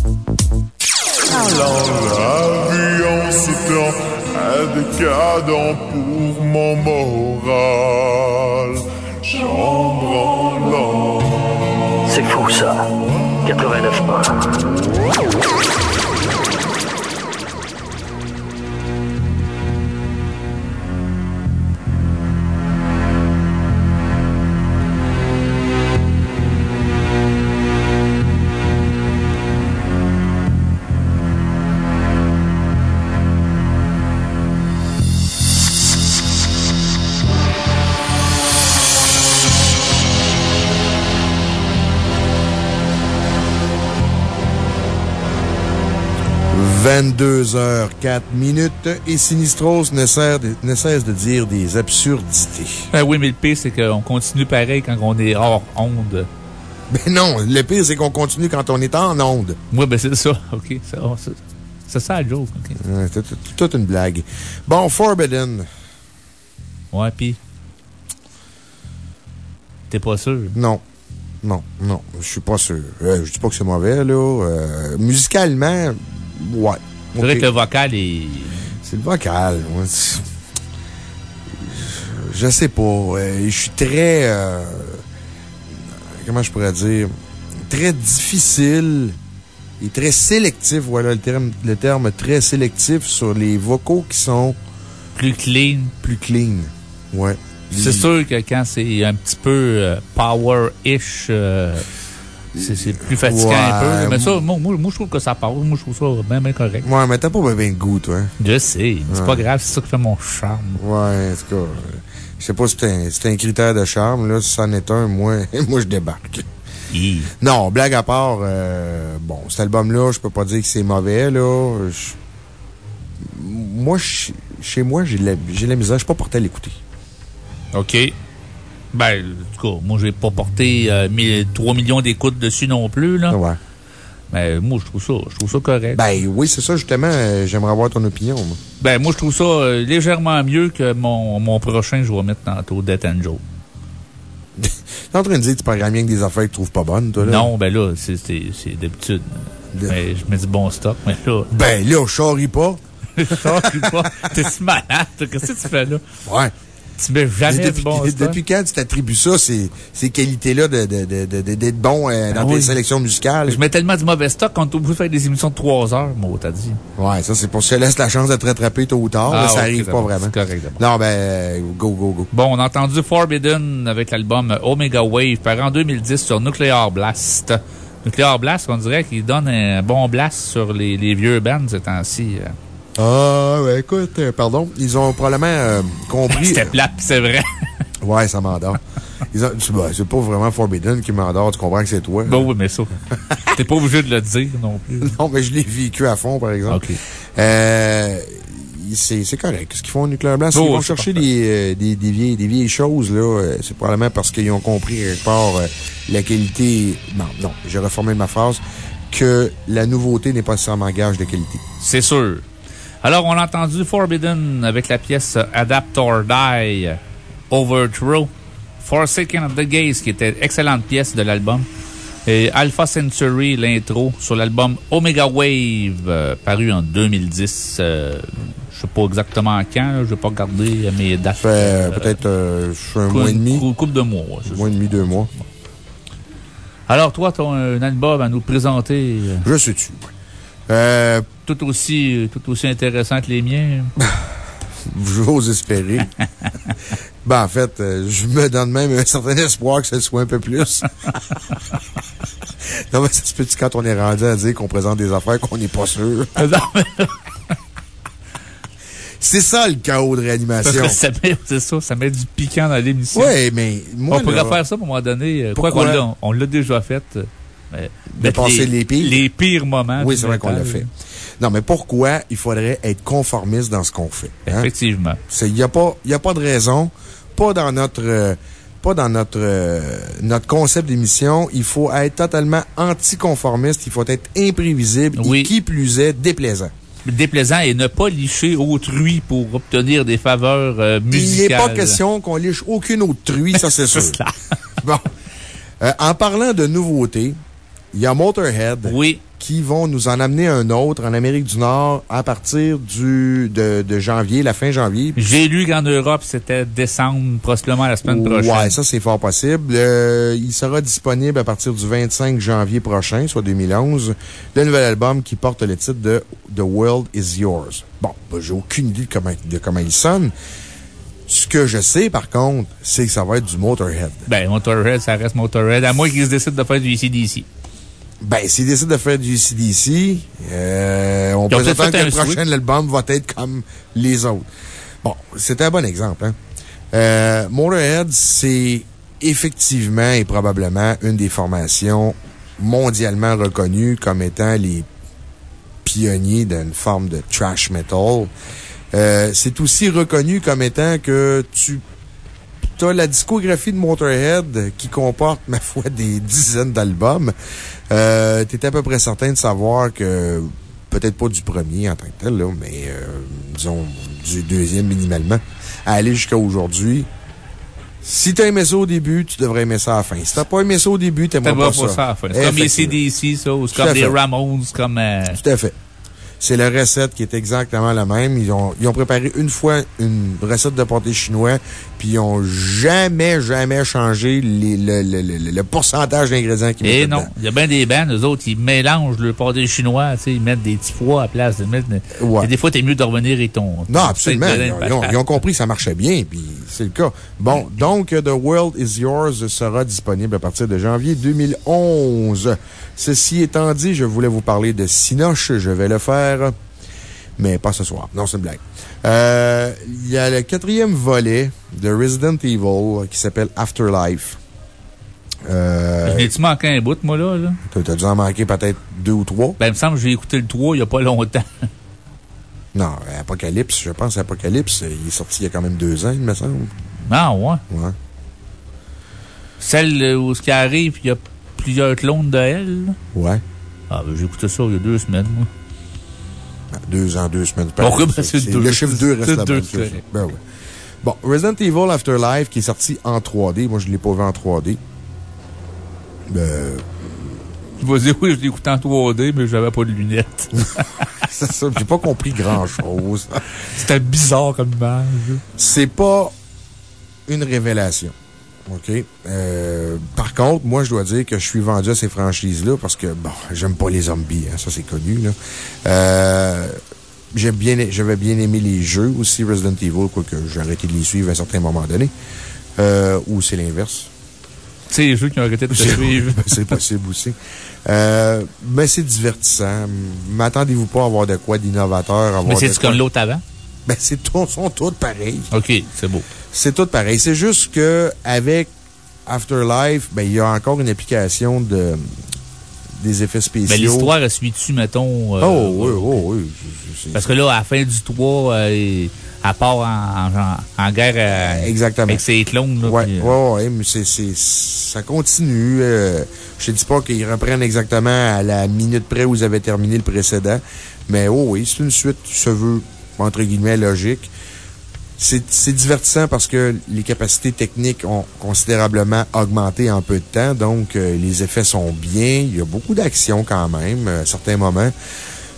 Speaker 7: Alors la vie en ce temps est décadent pour mon moral. Chambranlant.
Speaker 5: C'est fou ça. 89 «
Speaker 1: 22h04 minutes et Sinistros ne, sert de- ne cesse de dire des absurdités.
Speaker 6: Ben oui, mais le pire, c'est qu'on continue pareil quand on est hors onde.
Speaker 1: Ben non, le pire, c'est qu'on continue quand on est en onde.
Speaker 6: Oui, ben c'est ça. OK. C'est ça joke. OK.
Speaker 1: Ouais, C'est tout- toute une blague. Bon, Forbidden.
Speaker 6: Ouais, pis. T'es pas sûr?
Speaker 1: Non. Non, non, je suis pas sûr. Euh, je dis pas que c'est mauvais, là. Euh, musicalement, ouais.
Speaker 6: C'est vrai que le vocal est.
Speaker 1: C'est le vocal. Je sais pas. euh, je suis très. euh, comment je pourrais dire? Très difficile il est très sélectif, voilà le terme, le terme très sélectif sur les vocaux qui sont
Speaker 6: Plus clean.
Speaker 1: plus clean. Ouais.
Speaker 6: C'est sûr que quand c'est un petit peu euh, power-ish, euh, c'est plus fatigant
Speaker 1: Ouais,
Speaker 6: un peu. Mais ça,
Speaker 1: moi-
Speaker 6: moi, moi, je trouve que ça passe. Moi, je trouve ça bien, bien correct.
Speaker 1: Ouais, mais t'as pas bien de goût, toi.
Speaker 6: Je sais. C'est
Speaker 1: Ouais.
Speaker 6: pas grave, c'est ça qui fait mon charme.
Speaker 1: Ouais, en tout cas, je sais pas si c'est un, un critère de charme, là. Si c'en est un, moi, moi, je débarque. Non, blague à part, euh, bon, cet album-là, je peux pas dire que c'est mauvais, là. Je- moi, ch- chez moi, j'ai la, la misère. Je suis pas porté à l'écouter.
Speaker 6: OK. Ben, en tout cas, moi, j'ai pas porté euh, mille- 3 millions d'écoutes dessus non plus, là.
Speaker 1: Ouais.
Speaker 6: Mais moi, je trouve ça, je trouve ça correct.
Speaker 1: Ben oui, c'est ça, justement. euh, J'aimerais avoir ton opinion, moi.
Speaker 6: Ben, moi, je trouve ça euh, légèrement mieux que mon, mon prochain, je vais mettre tantôt, Death Angel.
Speaker 1: T'es en train de dire que tu parles rien que des affaires que tu trouves pas bonnes, toi, là?
Speaker 6: Non, ben là, c'est d'habitude. Ben, je mets du bon stock, mais là.
Speaker 1: Ben là, je charrie pas.
Speaker 6: je charrie pas. T'es si malade? Qu'est-ce que tu fais là?
Speaker 1: Ouais.
Speaker 6: Jamais du
Speaker 1: depuis,
Speaker 6: bon
Speaker 1: depuis quand tu t'attribues ça, ces, ces qualités-là de, de, de, d'être bon euh, dans
Speaker 6: Ah
Speaker 1: tes sélections musicales?
Speaker 6: Je mets tellement du mauvais stock qu'on est obligé de faire des émissions de 3 heures, moi, t'as dit.
Speaker 1: Ouais, ça, c'est pour se laisse la chance de te rattraper tôt ou tard.
Speaker 6: Ah,
Speaker 1: là, ça
Speaker 6: ok,
Speaker 1: arrive pas vraiment.
Speaker 6: Correct.
Speaker 1: Non, ben, euh, go, go, go.
Speaker 6: Bon, on a entendu Forbidden avec l'album Omega Wave, paru en 2010 sur Nuclear Blast. Nuclear Blast, on dirait qu'il donne un bon blast sur les, les vieux bands ces temps-ci. Euh.
Speaker 1: Ah, ouais, écoute, euh, pardon. Ils ont probablement euh, compris.
Speaker 6: C'était plate, c'est vrai.
Speaker 1: Ouais, ça m'endort. Ben, c'est pas vraiment Forbidden qui m'endort, tu comprends que c'est toi.
Speaker 6: Bon, oui, mais ça. T'es pas obligé de le dire non plus.
Speaker 1: Non, mais je l'ai vécu à fond, par exemple. Euh, c'est c'est correct. Ce qu'ils font au Nuclear Blast,
Speaker 6: Oh,
Speaker 1: ils vont chercher des, euh, des, des, vieilles, des vieilles choses, là. euh, C'est probablement parce qu'ils ont compris quelque part euh, la qualité. Non, non, j'ai reformé ma phrase. Que la nouveauté n'est pas nécessairement gage de qualité.
Speaker 6: C'est sûr. Alors, on a entendu Forbidden avec la pièce Adapt or Die, Overthrow, Forsaken of the Gaze, qui était excellente pièce de l'album, et Alpha Century, l'intro, sur l'album Omega Wave, euh, paru en 2010. euh, je sais pas exactement quand, là, je vais pas regarder mes dates.
Speaker 1: Ça fait peut-être euh, un mois et demi.
Speaker 6: cou- couple de mois. ouais,
Speaker 1: mois et demi, deux mois.
Speaker 6: Alors, toi, tu as un album à nous présenter? euh,
Speaker 1: Je suis dessus. Euh,
Speaker 6: tout, aussi, tout aussi intéressant que les miens.
Speaker 1: J'ose espérer. ben, en fait, euh, je me donne même un certain espoir que ce soit un peu plus. non, mais ça se peut-tu quand on est rendu à dire qu'on présente des affaires qu'on n'est pas sûr? C'est ça le chaos de réanimation.
Speaker 6: ça met, c'est ça, ça met du piquant dans l'émission.
Speaker 1: Ouais, mais moi,
Speaker 6: On pourrait faire ça à un moment donné. euh, Quoi qu'on
Speaker 1: Pourquoi?
Speaker 6: l'a, on l'a déjà fait. Euh, mais
Speaker 1: De
Speaker 6: mettre
Speaker 1: passer les pires?
Speaker 6: Les pires moments.
Speaker 1: Oui, c'est vrai qu'on l'a fait. Non, mais pourquoi il faudrait être conformiste dans ce qu'on fait? hein?
Speaker 6: Effectivement.
Speaker 1: Il n'y a, pas- y a pas de raison, pas dans notre, euh, pas dans notre, euh, notre concept d'émission. Il faut être totalement anticonformiste, il faut être imprévisible et qui plus est déplaisant.
Speaker 6: Déplaisant et ne pas licher autrui pour obtenir des faveurs euh,
Speaker 1: Il
Speaker 6: musicales.
Speaker 1: n'est pas question qu'on liche aucune autre truie, ça c'est sûr. bon. Euh, en parlant de nouveautés, il y a Motorhead. Qui vont nous en amener un autre en Amérique du Nord à partir du, de, de janvier, la fin janvier.
Speaker 6: J'ai lu qu'en Europe, c'était décembre, possiblement la semaine prochaine.
Speaker 1: Ouais, ça, c'est fort possible. Euh, il sera disponible à partir du 25 janvier prochain, soit 2011, le nouvel album qui porte le titre de The World is Yours. Bon, ben, j'ai aucune idée de comment, de comment il sonne. Ce que je sais, par contre, c'est que ça va être du Motorhead.
Speaker 6: Ben, Motorhead, ça reste Motorhead, à moins qu'ils se décident de faire du ICDC.
Speaker 1: Ben, s'ils décident de faire du CDC, euh, on
Speaker 6: Ils
Speaker 1: peut
Speaker 6: fait
Speaker 1: que le prochain album va être comme les autres. Bon, c'est un bon exemple, hein. Euh, Motorhead, c'est effectivement et probablement une des formations mondialement reconnues comme étant les pionniers d'une forme de trash metal. Euh, c'est aussi reconnu comme étant que tu as la discographie de Motorhead qui comporte, ma foi, des dizaines d'albums. Euh, tu à peu près certain de savoir que, peut-être pas du premier en tant que tel, là, mais euh, disons du deuxième minimalement, à aller jusqu'à aujourd'hui. Si t'as aimé ça au début, tu devrais aimer ça à la fin. Si t'as pas aimé ça au début, T'aimeras pas,
Speaker 6: pas
Speaker 1: ça.
Speaker 6: ça à la fin. C'est comme les. CDC, ça, ou c'est comme les. Ramones, comme. euh,
Speaker 1: Tout à fait. C'est la recette qui est exactement la même. Ils ont, ils ont préparé une fois une recette de pâté chinois, puis ils ont jamais, jamais changé les- le, le- le- le pourcentage d'ingrédients qu'ils
Speaker 6: Et
Speaker 1: mettent
Speaker 6: non, il y a bien des bands, eux autres, ils mélangent le pâté chinois, tu sais, ils mettent des petits pois à place de mettre. Et des fois, t'es mieux de revenir et ton.
Speaker 1: Non, absolument. Ils ont, ils ont- compris que ça marchait bien, puis c'est le cas. Bon, donc, The World is Yours sera disponible à partir de janvier 2011. Ceci étant dit, je voulais vous parler de Sinoche. Je vais le faire, mais pas ce soir. Non, c'est une blague. Euh, Il y a le quatrième volet de Resident Evil qui s'appelle Afterlife. Euh,
Speaker 6: Je n'ai-tu manqué un bout, moi, là? là?
Speaker 1: T'as dû en manquer peut-être deux ou trois?
Speaker 6: Ben, il me semble que j'ai écouté le 3 il n'y a pas longtemps.
Speaker 1: Non, Apocalypse, je pense Apocalypse, il est sorti il y a quand même deux ans, il me semble.
Speaker 6: Ah, ouais.
Speaker 1: Ouais.
Speaker 6: Celle euh, où ce qui arrive, il y a plusieurs clones de elle. là?
Speaker 1: Ouais.
Speaker 6: Ah, ben, j'ai écouté ça il y a deux semaines, moi.
Speaker 1: Deux ans, deux semaines.
Speaker 6: Bon, ben, deux.
Speaker 1: Le chiffre 2 reste la
Speaker 6: deux,
Speaker 1: même chose. Ben ouais. Bon, Resident Evil Afterlife qui est sorti en 3D. Moi, je ne l'ai pas vu en 3D. Ben,
Speaker 6: Tu vas dire, oui, je l'ai écouté en 3D, mais j'avais pas de lunettes.
Speaker 1: c'est ça. J'ai pas compris grand chose.
Speaker 6: C'était bizarre comme image.
Speaker 1: C'est pas une révélation. OK? Euh, par contre, moi, je dois dire que je suis vendu à ces franchises-là parce que, bon, j'aime pas les zombies, hein, ça c'est connu, là. Euh, j'aime bien, j'avais bien aimé les jeux aussi, Resident Evil, quoique j'ai arrêté de les suivre à un certain moment donné. Euh, ou c'est l'inverse.
Speaker 6: C'est les jeux qui ont arrêté de te suivre.
Speaker 1: c'est possible aussi. Euh, mais c'est divertissant. M'attendez-vous pas à avoir de quoi d'innovateur?
Speaker 6: Mais
Speaker 1: quoi-
Speaker 6: comme l'autre avant?
Speaker 1: Ben, c'est tout, sont tous pareils.
Speaker 6: OK, c'est beau.
Speaker 1: C'est tout pareil. C'est juste que avec Afterlife, ben, il y a encore une application de, des effets spéciaux.
Speaker 6: Mais l'histoire, suit-tu, mettons. euh,
Speaker 1: Oh, oui, oh, oui.
Speaker 6: Parce que là, à la fin du 3, euh, elle part en, en, en guerre euh,
Speaker 1: Exactement.
Speaker 6: avec ses clones. Là,
Speaker 1: Ouais,
Speaker 6: euh,
Speaker 1: ouais, ouais, mais c'est, c'est, ça continue. euh, je te dis pas qu'ils reprennent exactement à la minute près où ils avaient terminé le précédent. Mais oh oui, c'est une suite qui se veut, entre guillemets, logique. C'est divertissant parce que les capacités techniques ont considérablement augmenté en peu de temps. Donc, euh, les effets sont bien. Il y a beaucoup d'action quand même, euh, à certains moments.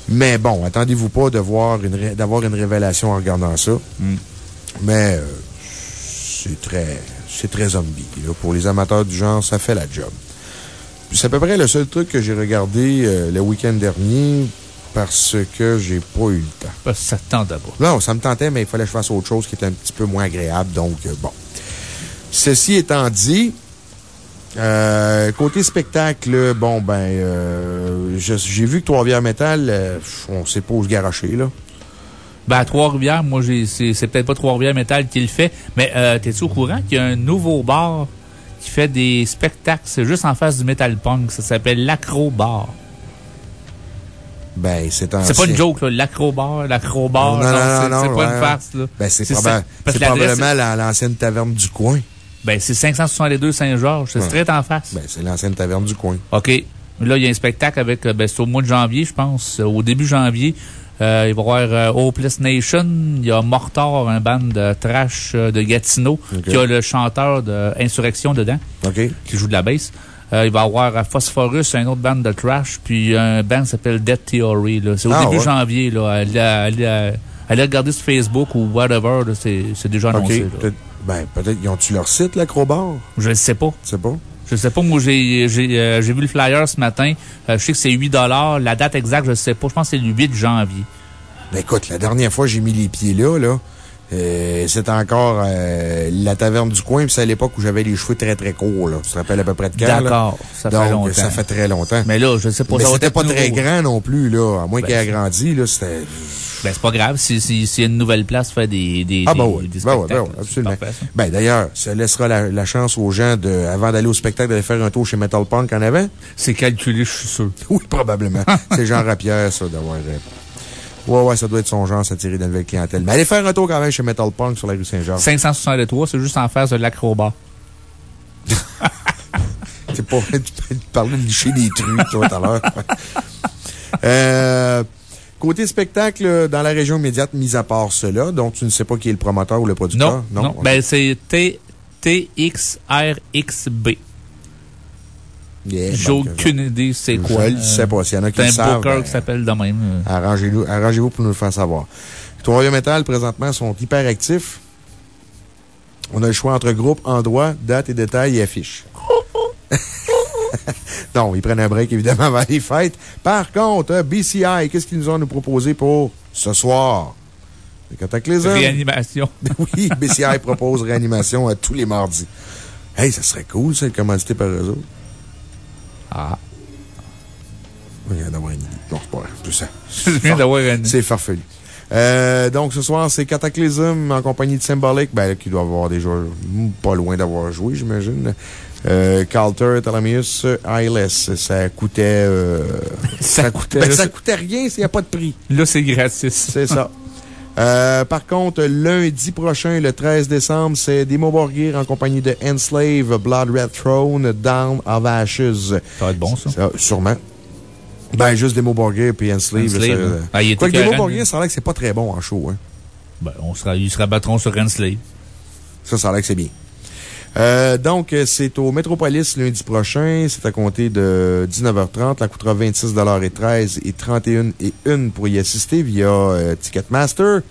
Speaker 1: Mais bon, attendez-vous pas une d'avoir une révélation en regardant ça. Mais euh, c'est très, c'est très zombie. là. Pour les amateurs du genre, ça fait la job. C'est à peu près le seul truc que j'ai regardé le week-end dernier parce que j'ai pas eu le temps.
Speaker 6: Parce que ça te tente pas.
Speaker 1: Non, ça me tentait, mais il fallait que je fasse autre chose qui était un petit peu moins agréable. Donc, euh, bon. Ceci étant dit, euh, côté spectacle, bon, ben, euh, j'ai vu que Trois-Rivières Metal, euh, on sait pas où se garocher, là.
Speaker 6: Ben, à Trois-Rivières, moi, c'est peut-être pas Trois-Rivières Metal qui le fait, mais t'es-tu au courant qu'il y a un nouveau bar qui fait des spectacles? C'est juste en face du Metal Punk. Ça s'appelle l'Acro Bar.
Speaker 1: Ben, c'est un.
Speaker 6: C'est pas une joke, là. L'Acro Bar, l'Acro Bar.
Speaker 1: Non, non, non,
Speaker 6: c'est-
Speaker 1: non,
Speaker 6: C'est pas
Speaker 1: ouais,
Speaker 6: une farce, là.
Speaker 1: Ben, c'est probable- probablement la- l'ancienne taverne du coin.
Speaker 6: Ben, c'est 562 Saint-Georges. C'est
Speaker 1: Ouais.
Speaker 6: straight en face.
Speaker 1: Ben, c'est l'ancienne taverne du coin.
Speaker 6: OK. Là, il y a un spectacle avec, euh, ben, c'est au mois de janvier, je pense. Euh, Au début janvier, euh, il va y avoir euh, Hopeless Nation. Il y a Mortar, un band de trash euh, de Gatineau, qui a le chanteur de Insurrection dedans,
Speaker 1: OK.
Speaker 6: qui joue de la bass. Euh, il va y avoir euh, Phosphorus, un autre band de trash, puis un band qui s'appelle Dead Theory. C'est au
Speaker 1: Ah,
Speaker 6: début
Speaker 1: ouais.
Speaker 6: janvier. Là. Allez, allez, allez- allez regarder sur Facebook ou whatever. C'est déjà annoncé.
Speaker 1: Peut-être- Ben, peut-être, ils ont-tu leur site, l'Acrobar?
Speaker 6: Je ne sais pas.
Speaker 1: Tu sais pas?
Speaker 6: Je sais pas, moi, j'ai euh, vu le flyer ce matin. Euh, je sais que c'est 8 La date exacte, je sais pas. Je pense que c'est le 8 janvier.
Speaker 1: Ben, écoute, la dernière fois j'ai mis les pieds là, là, euh, c'était encore euh, la taverne du coin, puis c'est à l'époque où j'avais les cheveux très très courts, là. Tu te rappelles à peu près de quand? là?
Speaker 6: D'accord. Ça fait
Speaker 1: Donc,
Speaker 6: longtemps.
Speaker 1: ça fait très longtemps.
Speaker 6: Mais là, je sais pas.
Speaker 1: Mais c'était pas
Speaker 6: nouveau.
Speaker 1: très grand non plus, là. À moins
Speaker 6: Ben,
Speaker 1: qu'il ait
Speaker 6: c'est-
Speaker 1: agrandi, là, c'était.
Speaker 6: Ben, c'est pas grave. Si, si, si y a une nouvelle place, fait des, des,
Speaker 1: Ah, ben
Speaker 6: des,
Speaker 1: oui.
Speaker 6: des
Speaker 1: Ben oui, ben oui,
Speaker 6: C'est
Speaker 1: absolument.
Speaker 6: parfait.
Speaker 1: Ben, d'ailleurs, ça laissera la, la chance aux gens de, avant d'aller au spectacle, d'aller faire un tour chez Metal Punk en avant?
Speaker 6: C'est calculé, je suis sûr.
Speaker 1: Oui, probablement. C'est Jean Rapierre, ça, d'avoir. Ouais, ouais, ça doit être son genre, s'attirer de la nouvelle clientèle. Mais allez faire un tour quand même chez Metal Punk sur la rue Saint-Georges.
Speaker 6: 563, c'est juste en face de l'acrobat.
Speaker 1: C'est pas, tu peux parler de licher des trucs, toi, tout à l'heure. Euh, côté spectacle, dans la région immédiate, mis à part cela, donc tu ne sais pas qui est le promoteur ou le producteur?
Speaker 6: Non, non?
Speaker 1: Ok.
Speaker 6: Ben, c'est T- TXRXB.
Speaker 1: Yeah,
Speaker 6: J'ai aucune idée c'est quoi.
Speaker 1: Je le sais pas. S'il y en a qui le
Speaker 6: C'est un
Speaker 1: savent, ben,
Speaker 6: qui s'appelle de même. euh.
Speaker 1: Arrangez-vous arrangez pour nous le faire savoir. Trois Metal, présentement, sont hyper actifs. On a le choix entre groupe, endroit, date et détails et affiche. non, ils prennent un break, évidemment, avant les fêtes. Par contre, euh, BCI, qu'est-ce qu'ils nous ont à nous proposer pour ce soir? Le Cataclysme.
Speaker 6: Réanimation.
Speaker 1: oui, BCI propose réanimation à tous les mardis. Hey, ça serait cool, ça, de commandité par eux autres.
Speaker 6: Ah.
Speaker 1: Je viens d'avoir une idée. Non, c'est pas vrai. Tout ça.
Speaker 6: Je viens d'avoir une idée.
Speaker 1: C'est farfelu. Euh, donc, ce soir, c'est Cataclysm en compagnie de Symbolic, ben, qui doit avoir déjà pas loin d'avoir joué, j'imagine. Euh, Calter, Thalamius, ILS. Ça coûtait, euh, ça, coûtait, ben, ça coûtait rien s'il n'y a pas de prix.
Speaker 6: Là, c'est gratis.
Speaker 1: C'est ça. Euh, par contre, lundi prochain, le 13 décembre, c'est Demo Borgir en compagnie de Enslave, Blood Red Throne, Down of Ashes.
Speaker 6: Ça va être bon, ça?
Speaker 1: sûrement. Ben, juste Demo Borgir puis Enslave.
Speaker 6: Enslave,
Speaker 1: ça,
Speaker 6: hein.
Speaker 1: Demo
Speaker 6: écœurant,
Speaker 1: Borgir, ça a l'air que c'est pas très bon en show, hein.
Speaker 6: Ben, on sera, ils se rabattront sur Rensley.
Speaker 1: Ça, ça a l'air que c'est bien. Euh, donc, euh, c'est au Metropolis lundi prochain. C'est à compter de 19h30. La coûtera 26 et 13 et 31 et 1 pour y assister via euh, Ticketmaster.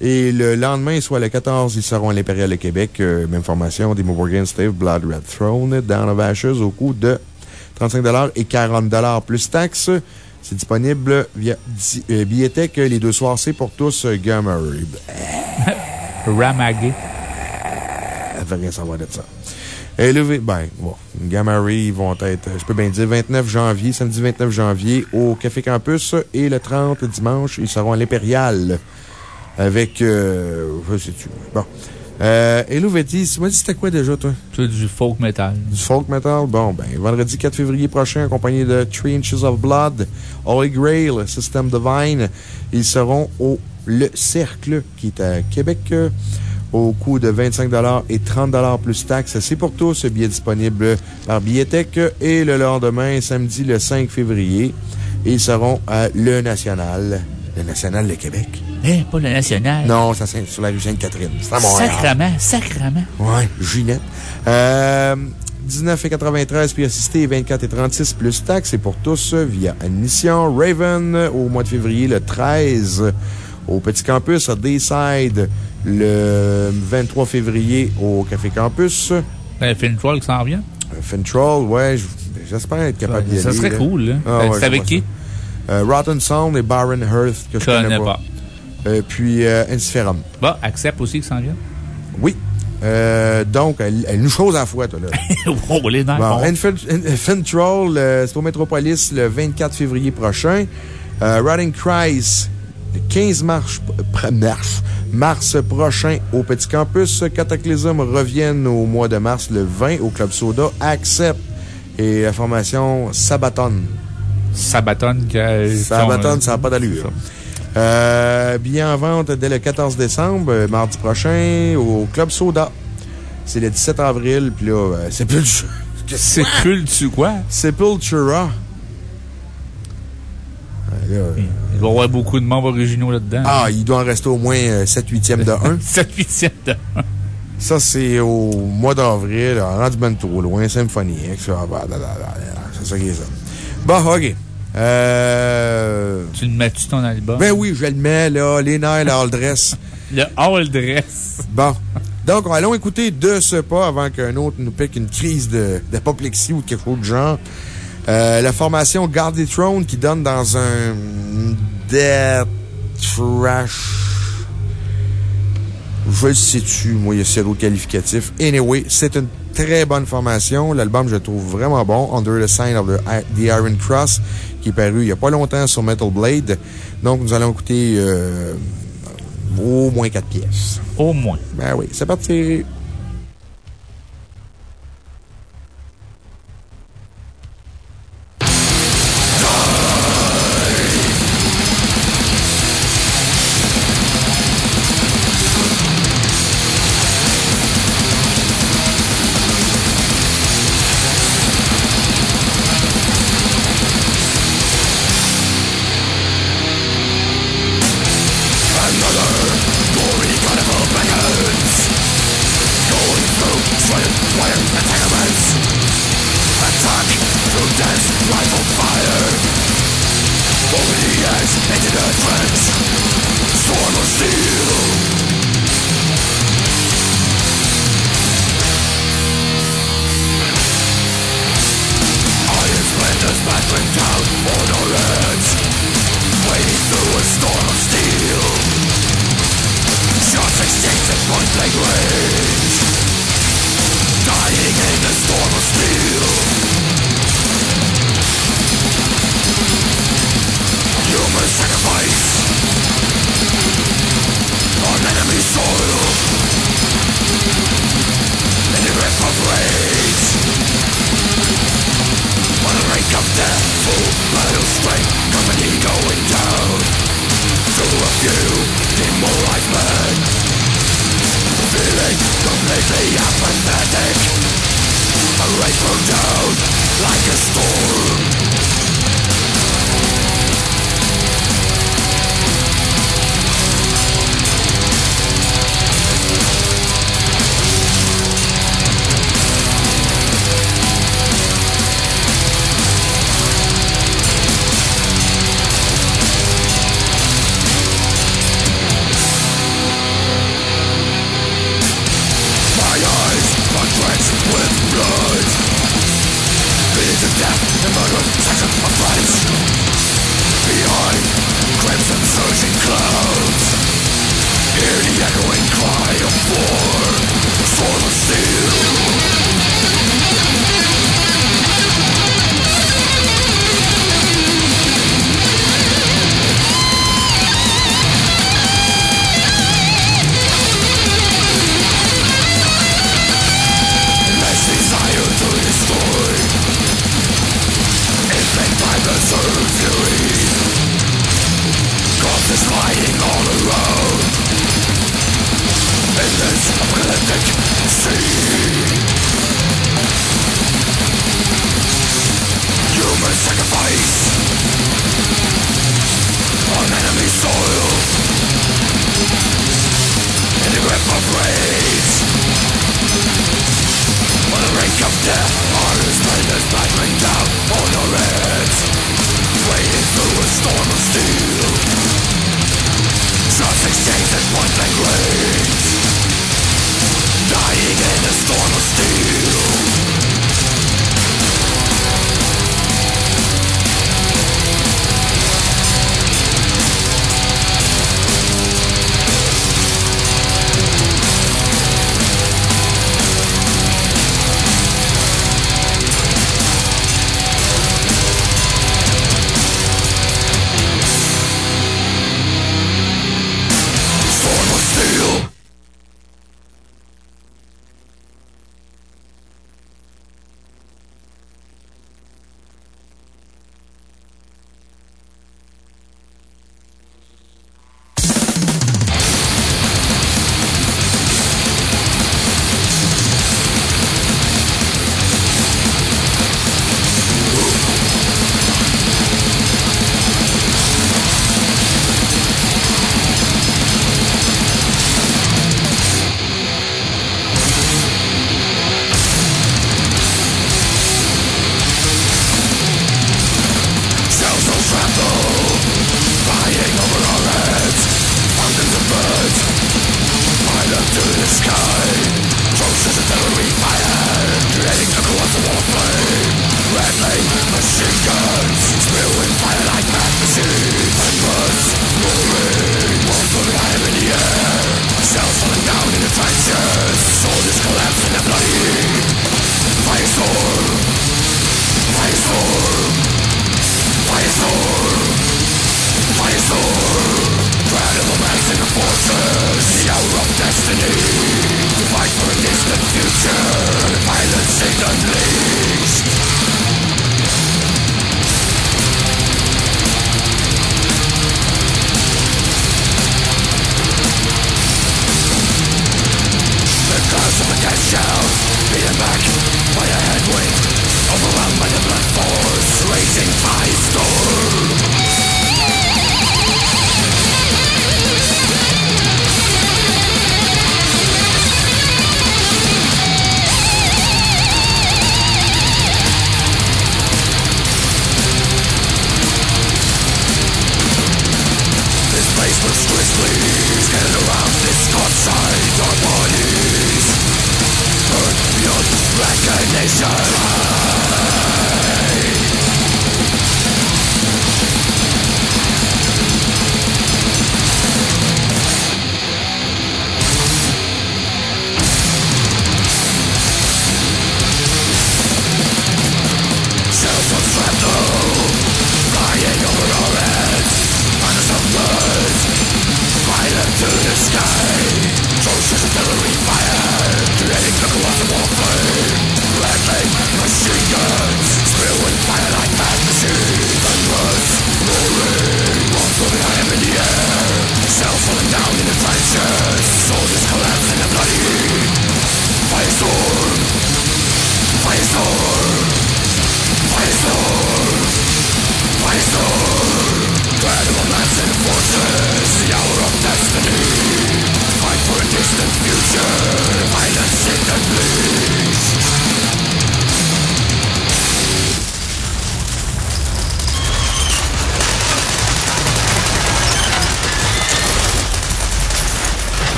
Speaker 1: Et le lendemain, soit le 14, ils seront à l'Impérial de Québec. Euh, même formation, Demo Borgir, Stave, Blood Red Throne, Down of Ashes au coût de 35 et 40 plus taxes. C'est disponible via Billetech. Les deux soirs, c'est pour tous Ray.
Speaker 6: Ramagé.
Speaker 1: Veut rien savoir de ça. Le, ben, bon, Gamma Ray, ils vont être, je peux bien dire, 29 janvier, samedi 29 janvier, au Café Campus. Et le 30 dimanche, ils seront à l'Impérial. Avec, euh, je sais-tu. Bon. Euh, Hello Vétis, tu m'as dit c'était quoi déjà, toi?
Speaker 6: Du folk metal.
Speaker 1: Du folk metal? Bon, ben, vendredi 4 février prochain, accompagné de Three Inches of Blood, Holy Grail, System Divine. Ils seront au Le Cercle, qui est à Québec, euh, au coût de 25 et 30 plus taxes. C'est pour tous, billet disponible par Billetech. Et le lendemain, samedi le 5 février, ils seront à Le National, le National de Québec.
Speaker 6: Eh, pas le national.
Speaker 1: Non, ça c'est sur la rue Sainte-Catherine. C'est à Montréal.
Speaker 6: Sacrement, sacrement.
Speaker 1: Ouais, Ginette. Euh, 19,93 puis assisté 24 et 36 plus taxes et pour tous via admission. Raven au mois de février, le 13 au Petit Campus à Dayside, le 23 février au Café Campus.
Speaker 6: Ben, Fintroll qui s'en vient.
Speaker 1: Euh, Fintroll, ouais, j'espère être capable d'y aller.
Speaker 6: Ça serait
Speaker 1: là.
Speaker 6: cool, là.
Speaker 1: Ah, ouais,
Speaker 6: c'est avec qui?
Speaker 1: Euh, Rotten Sound et Baron Hearth, que je
Speaker 6: Connais
Speaker 1: connais
Speaker 6: pas.
Speaker 1: pas. Euh, puis euh.
Speaker 6: Bon, accepte aussi qui s'en vient.
Speaker 1: Oui. Euh, donc, elle, elle nous chose à la fois, toi, là.
Speaker 6: oh, les nerfs.
Speaker 1: Bon, euh, c'est au Metropolis le 24 février prochain. Euh, Christ, le 15 mars, pr- mars, prochain au Petit Campus. Cataclysm reviennent au mois de mars, le 20 au Club Soda. Accept et la formation Sabaton.
Speaker 6: Sabaton, que.
Speaker 1: Sabaton, ça n'a pas d'allure. Euh, billets en vente dès le 14 décembre, euh, mardi prochain, au Club Soda. C'est le 17 avril, puis là, euh, c'est plus
Speaker 6: Sépultu quoi?
Speaker 1: Sepultura. Euh, là, euh,
Speaker 6: Il va y avoir beaucoup de membres originaux là-dedans.
Speaker 1: Ah, il doit en rester au moins euh, 7 huitièmes de 1.
Speaker 6: 7 huitièmes de 1.
Speaker 1: Ça, c'est au mois d'avril, en rendu ben trop loin, là, là, C'est ça qui est ça. Bon, OK. Euh.
Speaker 6: Tu le mets-tu ton album?
Speaker 1: Ben oui, je le mets, là, les nerfs, la all dress.
Speaker 6: Le all dress.
Speaker 1: Bon. Donc, allons écouter de ce pas avant qu'un autre nous pique une crise de- d'apoplexie ou quelque chose de genre. Euh, la formation Guard the Throne qui donne dans un Death Trash. Je le sais-tu, moi, il y a zéro qualificatif. Anyway, c'est une très bonne formation. L'album, je le trouve vraiment bon. Under the Sign of the, the Iron Cross, qui est paru il n'y a pas longtemps sur Metal Blade. Donc, nous allons écouter euh, au moins quatre pièces.
Speaker 6: Au moins.
Speaker 1: Ben oui, c'est parti.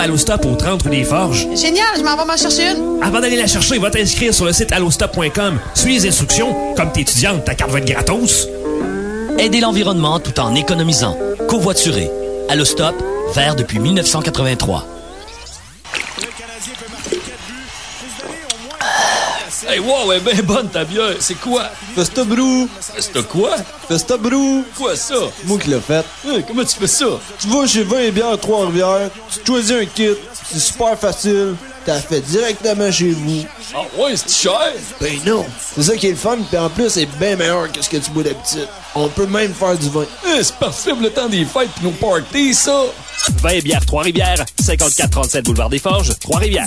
Speaker 3: Allostop au 30 rue des Forges.
Speaker 4: Génial, je m'en vais m'en chercher une.
Speaker 3: Avant d'aller la chercher, va t'inscrire sur le site allostop.com. Suis les instructions. Comme t'es étudiante, ta carte va être gratos.
Speaker 5: Aider l'environnement tout en économisant. Covoiturer. Allostop, vert depuis 1983.
Speaker 8: Hey, wow, elle est bien bonne ta bière. C'est quoi?
Speaker 9: Festa Brou.
Speaker 8: Festa quoi?
Speaker 9: Festa Brou.
Speaker 8: Quoi ça?
Speaker 9: Moi qui l'ai fait.
Speaker 8: Hey, comment tu fais ça?
Speaker 9: Tu vas chez 20 et bières Trois-Rivières, choisis un kit, c'est super facile, t'as fait directement chez vous.
Speaker 8: Ah ouais, c'est cher?
Speaker 9: Ben non. C'est ça qui est le fun, pis en plus, c'est bien meilleur que ce que tu bois d'habitude. On peut même faire du vin.
Speaker 8: Hey, c'est parfait pour le temps des fêtes pis nos parties, ça!
Speaker 3: 20 et bière Trois-Rivières, 5437 Boulevard des Forges, Trois-Rivières.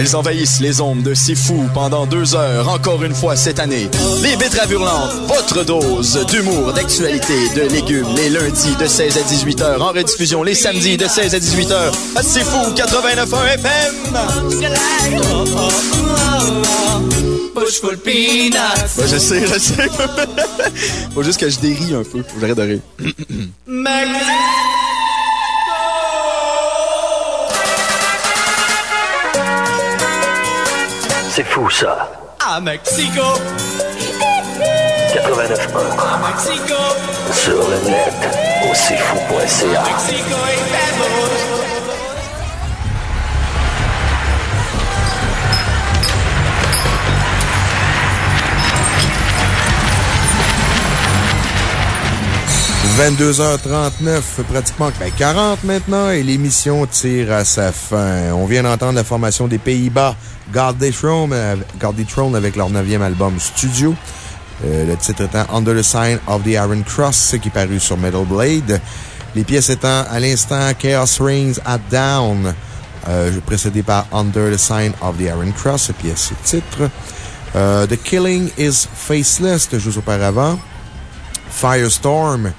Speaker 10: Elles envahissent les ondes de Fou pendant deux heures, encore une fois cette année. Les Betteraves Hurlantes, votre dose d'humour, d'actualité, de légumes, les lundis de 16 à 18 heures, en rediffusion les samedis de 16 à 18 heures, à Fou 89.1 FM. Je sais, je sais. Faut juste que je dérie un peu. Faut que j'arrête de rire.
Speaker 11: C'est fou ça.
Speaker 12: À Mexico.
Speaker 11: 89.1
Speaker 12: À Mexico.
Speaker 11: sur le net au cfou.ca.
Speaker 12: Mexico ain't
Speaker 1: 22h39, pratiquement ben 40 maintenant, et l'émission tire à sa fin. On vient d'entendre la formation des Pays-Bas, God Throne, Throne avec leur neuvième album studio. Euh, le titre étant Under the Sign of the Iron Cross, qui est sur Metal Blade. Les pièces étant à l'instant Chaos Reigns at Down, euh, précédé par Under the Sign of the Iron Cross, pièce titre. Euh, the Killing is Faceless, juste auparavant. Firestorm,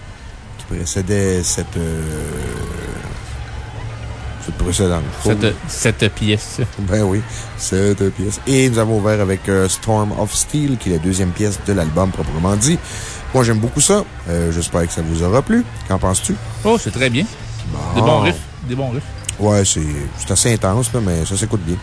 Speaker 1: précédait cette, euh, cette précédente.
Speaker 6: Cette, cette pièce.
Speaker 1: Ben oui, cette pièce. Et nous avons ouvert avec euh, Storm of Steel, qui est la deuxième pièce de l'album proprement dit. Moi, j'aime beaucoup ça. Euh, J'espère que ça vous aura plu. Qu'en penses-tu?
Speaker 6: Oh, c'est très bien. Des bons riffs. Des bons riffs.
Speaker 1: Ouais, c'est c'est assez intense, là, mais ça s'écoute bien.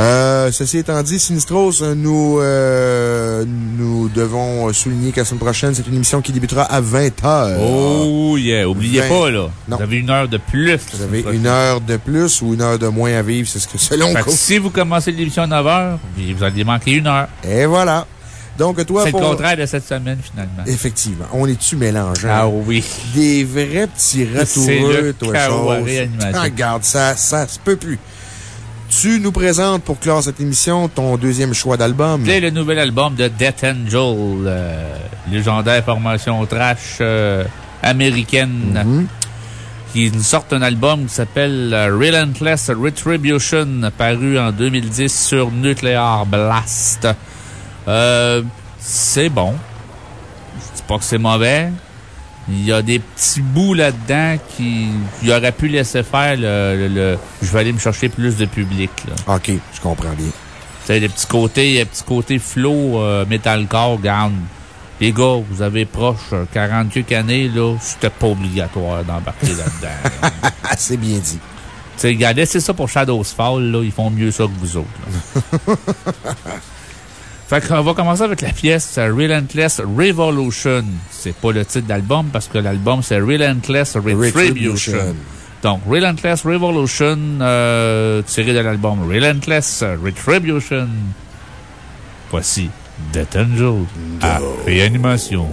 Speaker 1: Euh, ceci étant dit, Sinistros, nous, euh, nous devons souligner que la semaine prochaine, c'est une émission qui débutera à 20h.
Speaker 6: Oh, yeah. Oubliez
Speaker 1: 20.
Speaker 6: pas, là.
Speaker 1: Non.
Speaker 6: Vous avez une heure de plus.
Speaker 1: Vous avez une heure de plus ou une heure de moins à vivre, c'est ce que selon
Speaker 6: Fait que si vous commencez l'émission à 9 h, vous allez manquer une heure.
Speaker 1: Et voilà. Donc, toi,
Speaker 6: C'est le contraire de cette semaine, finalement.
Speaker 1: Effectivement. On est-tu mélangeant?
Speaker 6: Ah oui.
Speaker 1: Des vrais petits ratoureux, toi, chose. Ah, Regarde, ça, ça se peut plus. Tu nous présentes pour clore cette émission ton deuxième choix d'album?
Speaker 6: C'est le nouvel album de Death Angel, euh, légendaire formation trash euh, américaine,
Speaker 1: Mhm.
Speaker 6: qui nous sort un album qui s'appelle euh, Relentless Retribution, paru en 2010 sur Nuclear Blast. Euh, c'est bon. Je dis pas que c'est mauvais. Il y a des petits bouts là-dedans qui, qui auraient pu laisser faire le, le- le- Je vais aller me chercher plus de public, là.
Speaker 1: OK, je comprends bien.
Speaker 6: Tu sais, les petits côtés, les petits côtés flow, euh, metalcore, regarde. Les gars, vous avez proche euh, 40 quelques années, là, c'était pas obligatoire d'embarquer là-dedans.
Speaker 1: Ah, c'est bien dit.
Speaker 6: Tu sais, regardez, c'est ça pour Shadows Fall, là, ils font mieux ça que vous autres. là. fait qu'on va commencer avec la pièce Relentless Revolution. C'est pas le titre d'album parce que l'album c'est Relentless Retribution.
Speaker 1: Retribution.
Speaker 6: Donc, Relentless Revolution, euh, tiré de l'album Relentless Retribution. Voici Death Angel à réanimation.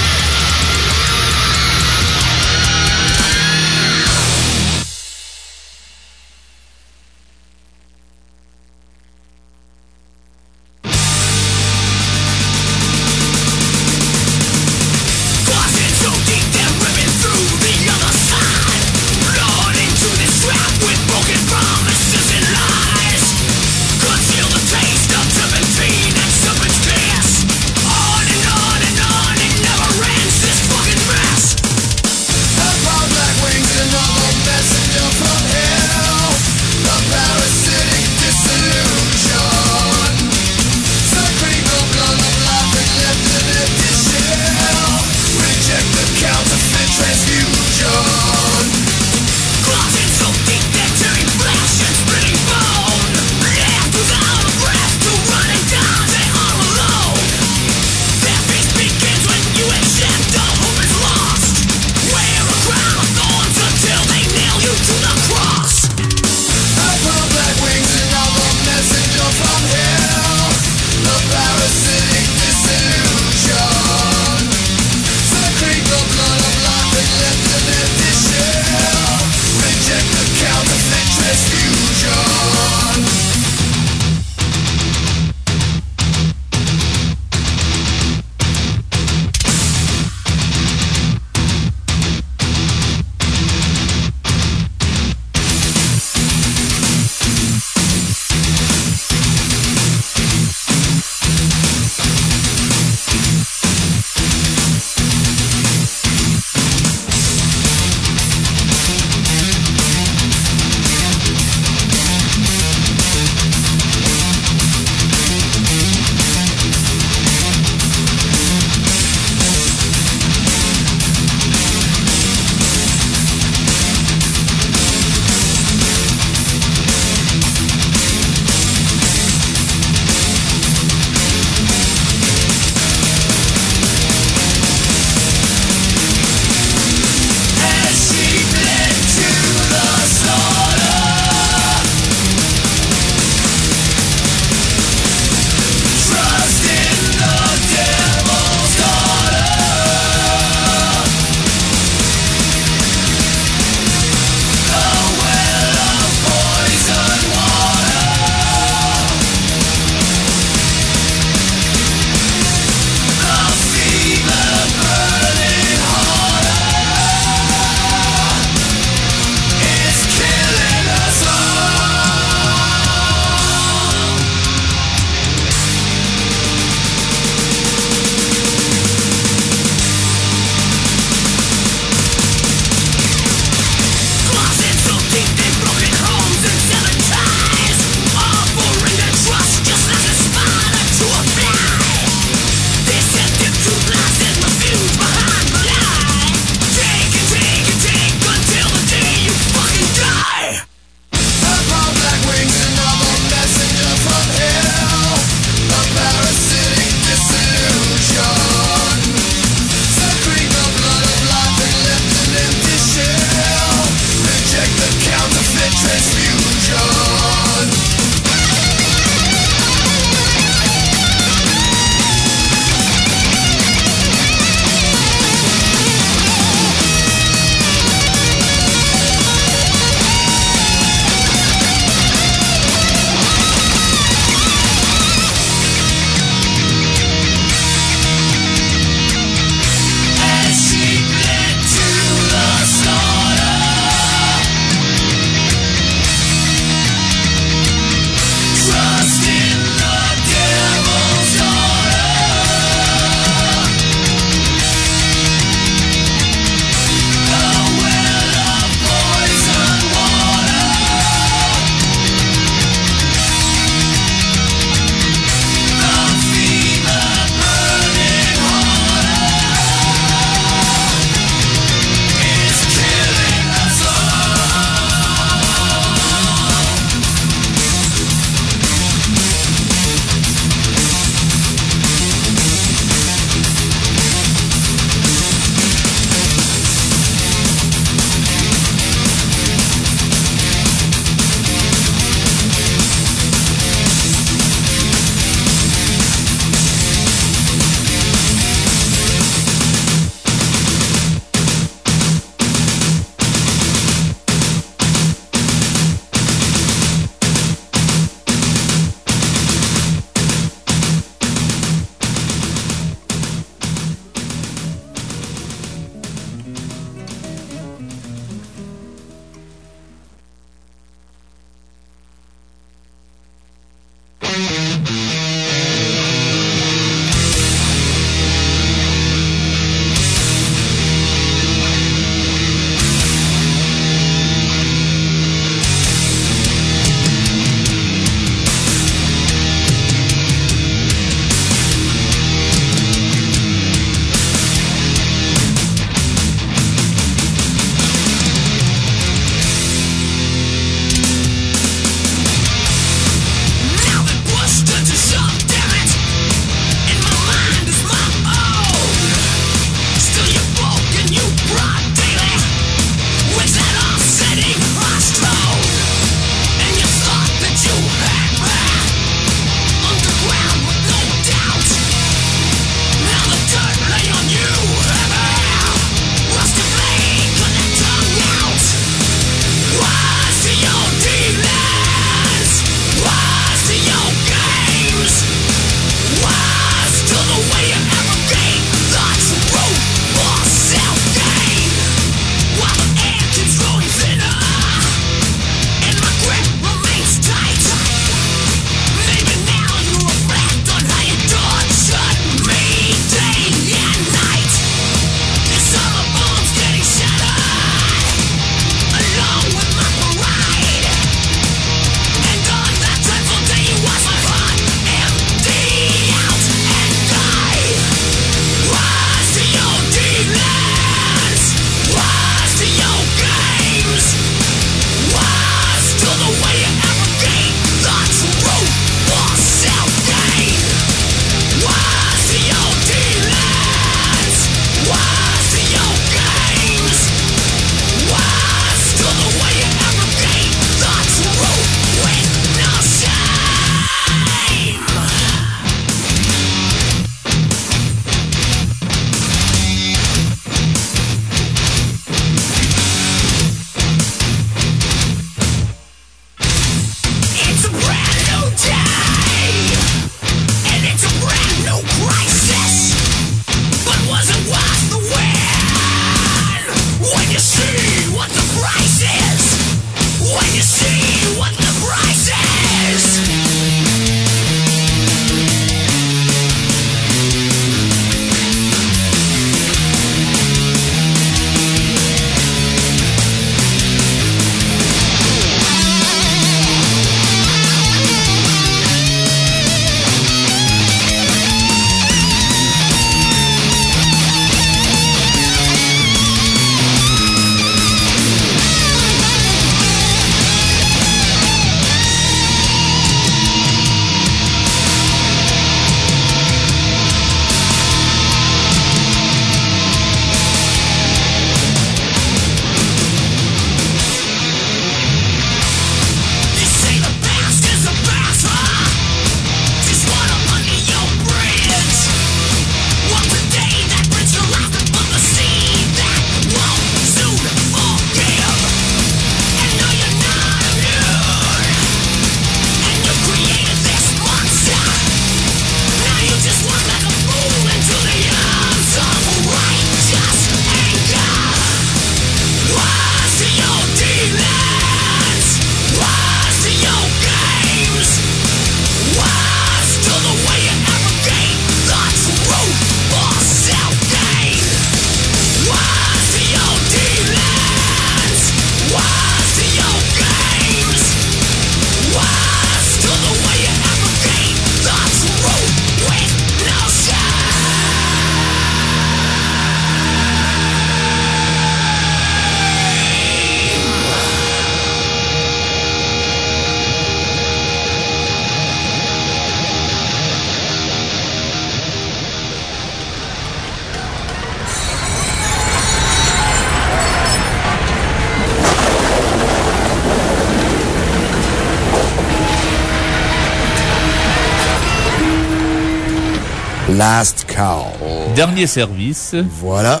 Speaker 6: Dernier service.
Speaker 1: Voilà.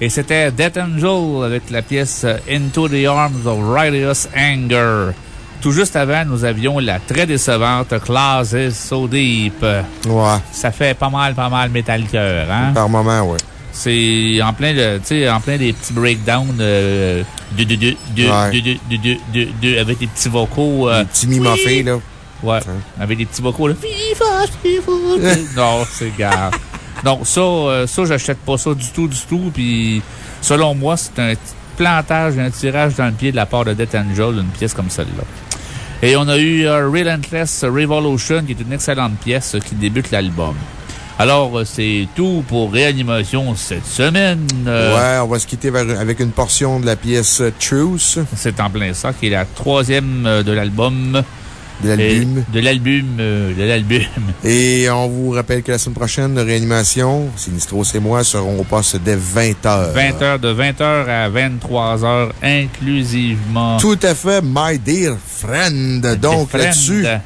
Speaker 6: Et c'était Death Angel avec la pièce Into the Arms of Righteous Anger. Tout juste avant, nous avions la très décevante Classes So Deep.
Speaker 1: Ouais.
Speaker 6: Ça fait pas mal, pas mal métal cœur, hein?
Speaker 1: Par moment, ouais.
Speaker 6: C'est en plein, de- tu sais, en plein des petits breakdowns euh, de, de, de, de,
Speaker 1: Ouais.
Speaker 6: de, de, de, de, de- de- avec des petits vocaux. euh,
Speaker 1: Des petits mimoffés, là.
Speaker 6: Ouais. Avec des petits vocaux, là. non, c'est grave. Donc, ça, euh, ça, j'achète pas ça du tout, du tout. Puis, selon moi, c'est un plantage, un tirage dans le pied de la part de Death Angel, une pièce comme celle-là. Et on a eu euh, Relentless Revolution, qui est une excellente pièce euh, qui débute l'album. Alors, euh, c'est tout pour Réanimation cette semaine. Euh,
Speaker 1: Ouais, on va se quitter avec une portion de la pièce Truth.
Speaker 6: C'est en plein ça, qui est la troisième de l'album.
Speaker 1: De l'album.
Speaker 6: De l'album. euh, de l'album.
Speaker 1: Et on vous rappelle que la semaine prochaine, réanimation, Sinistros et moi seront au poste dès 20h.
Speaker 6: 20h, de 20h à 23h inclusivement.
Speaker 1: Tout à fait, my dear friend. Donc, là-dessus, à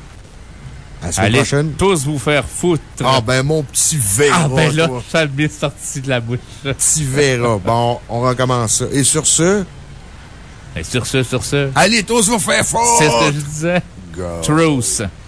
Speaker 1: la semaine
Speaker 6: Allez
Speaker 1: prochaine.
Speaker 6: tous vous faire foutre.
Speaker 1: Ah, ben, mon petit verra.
Speaker 6: Ah, ben là,
Speaker 1: toi.
Speaker 6: ça m'est sorti de la bouche.
Speaker 1: Petit verra. Bon, on recommence ça. Et sur ce?
Speaker 6: Et sur ce, sur ce.
Speaker 1: Allez tous vous faire fort!
Speaker 6: C'est ce que je disais.
Speaker 1: Go.
Speaker 6: Truth.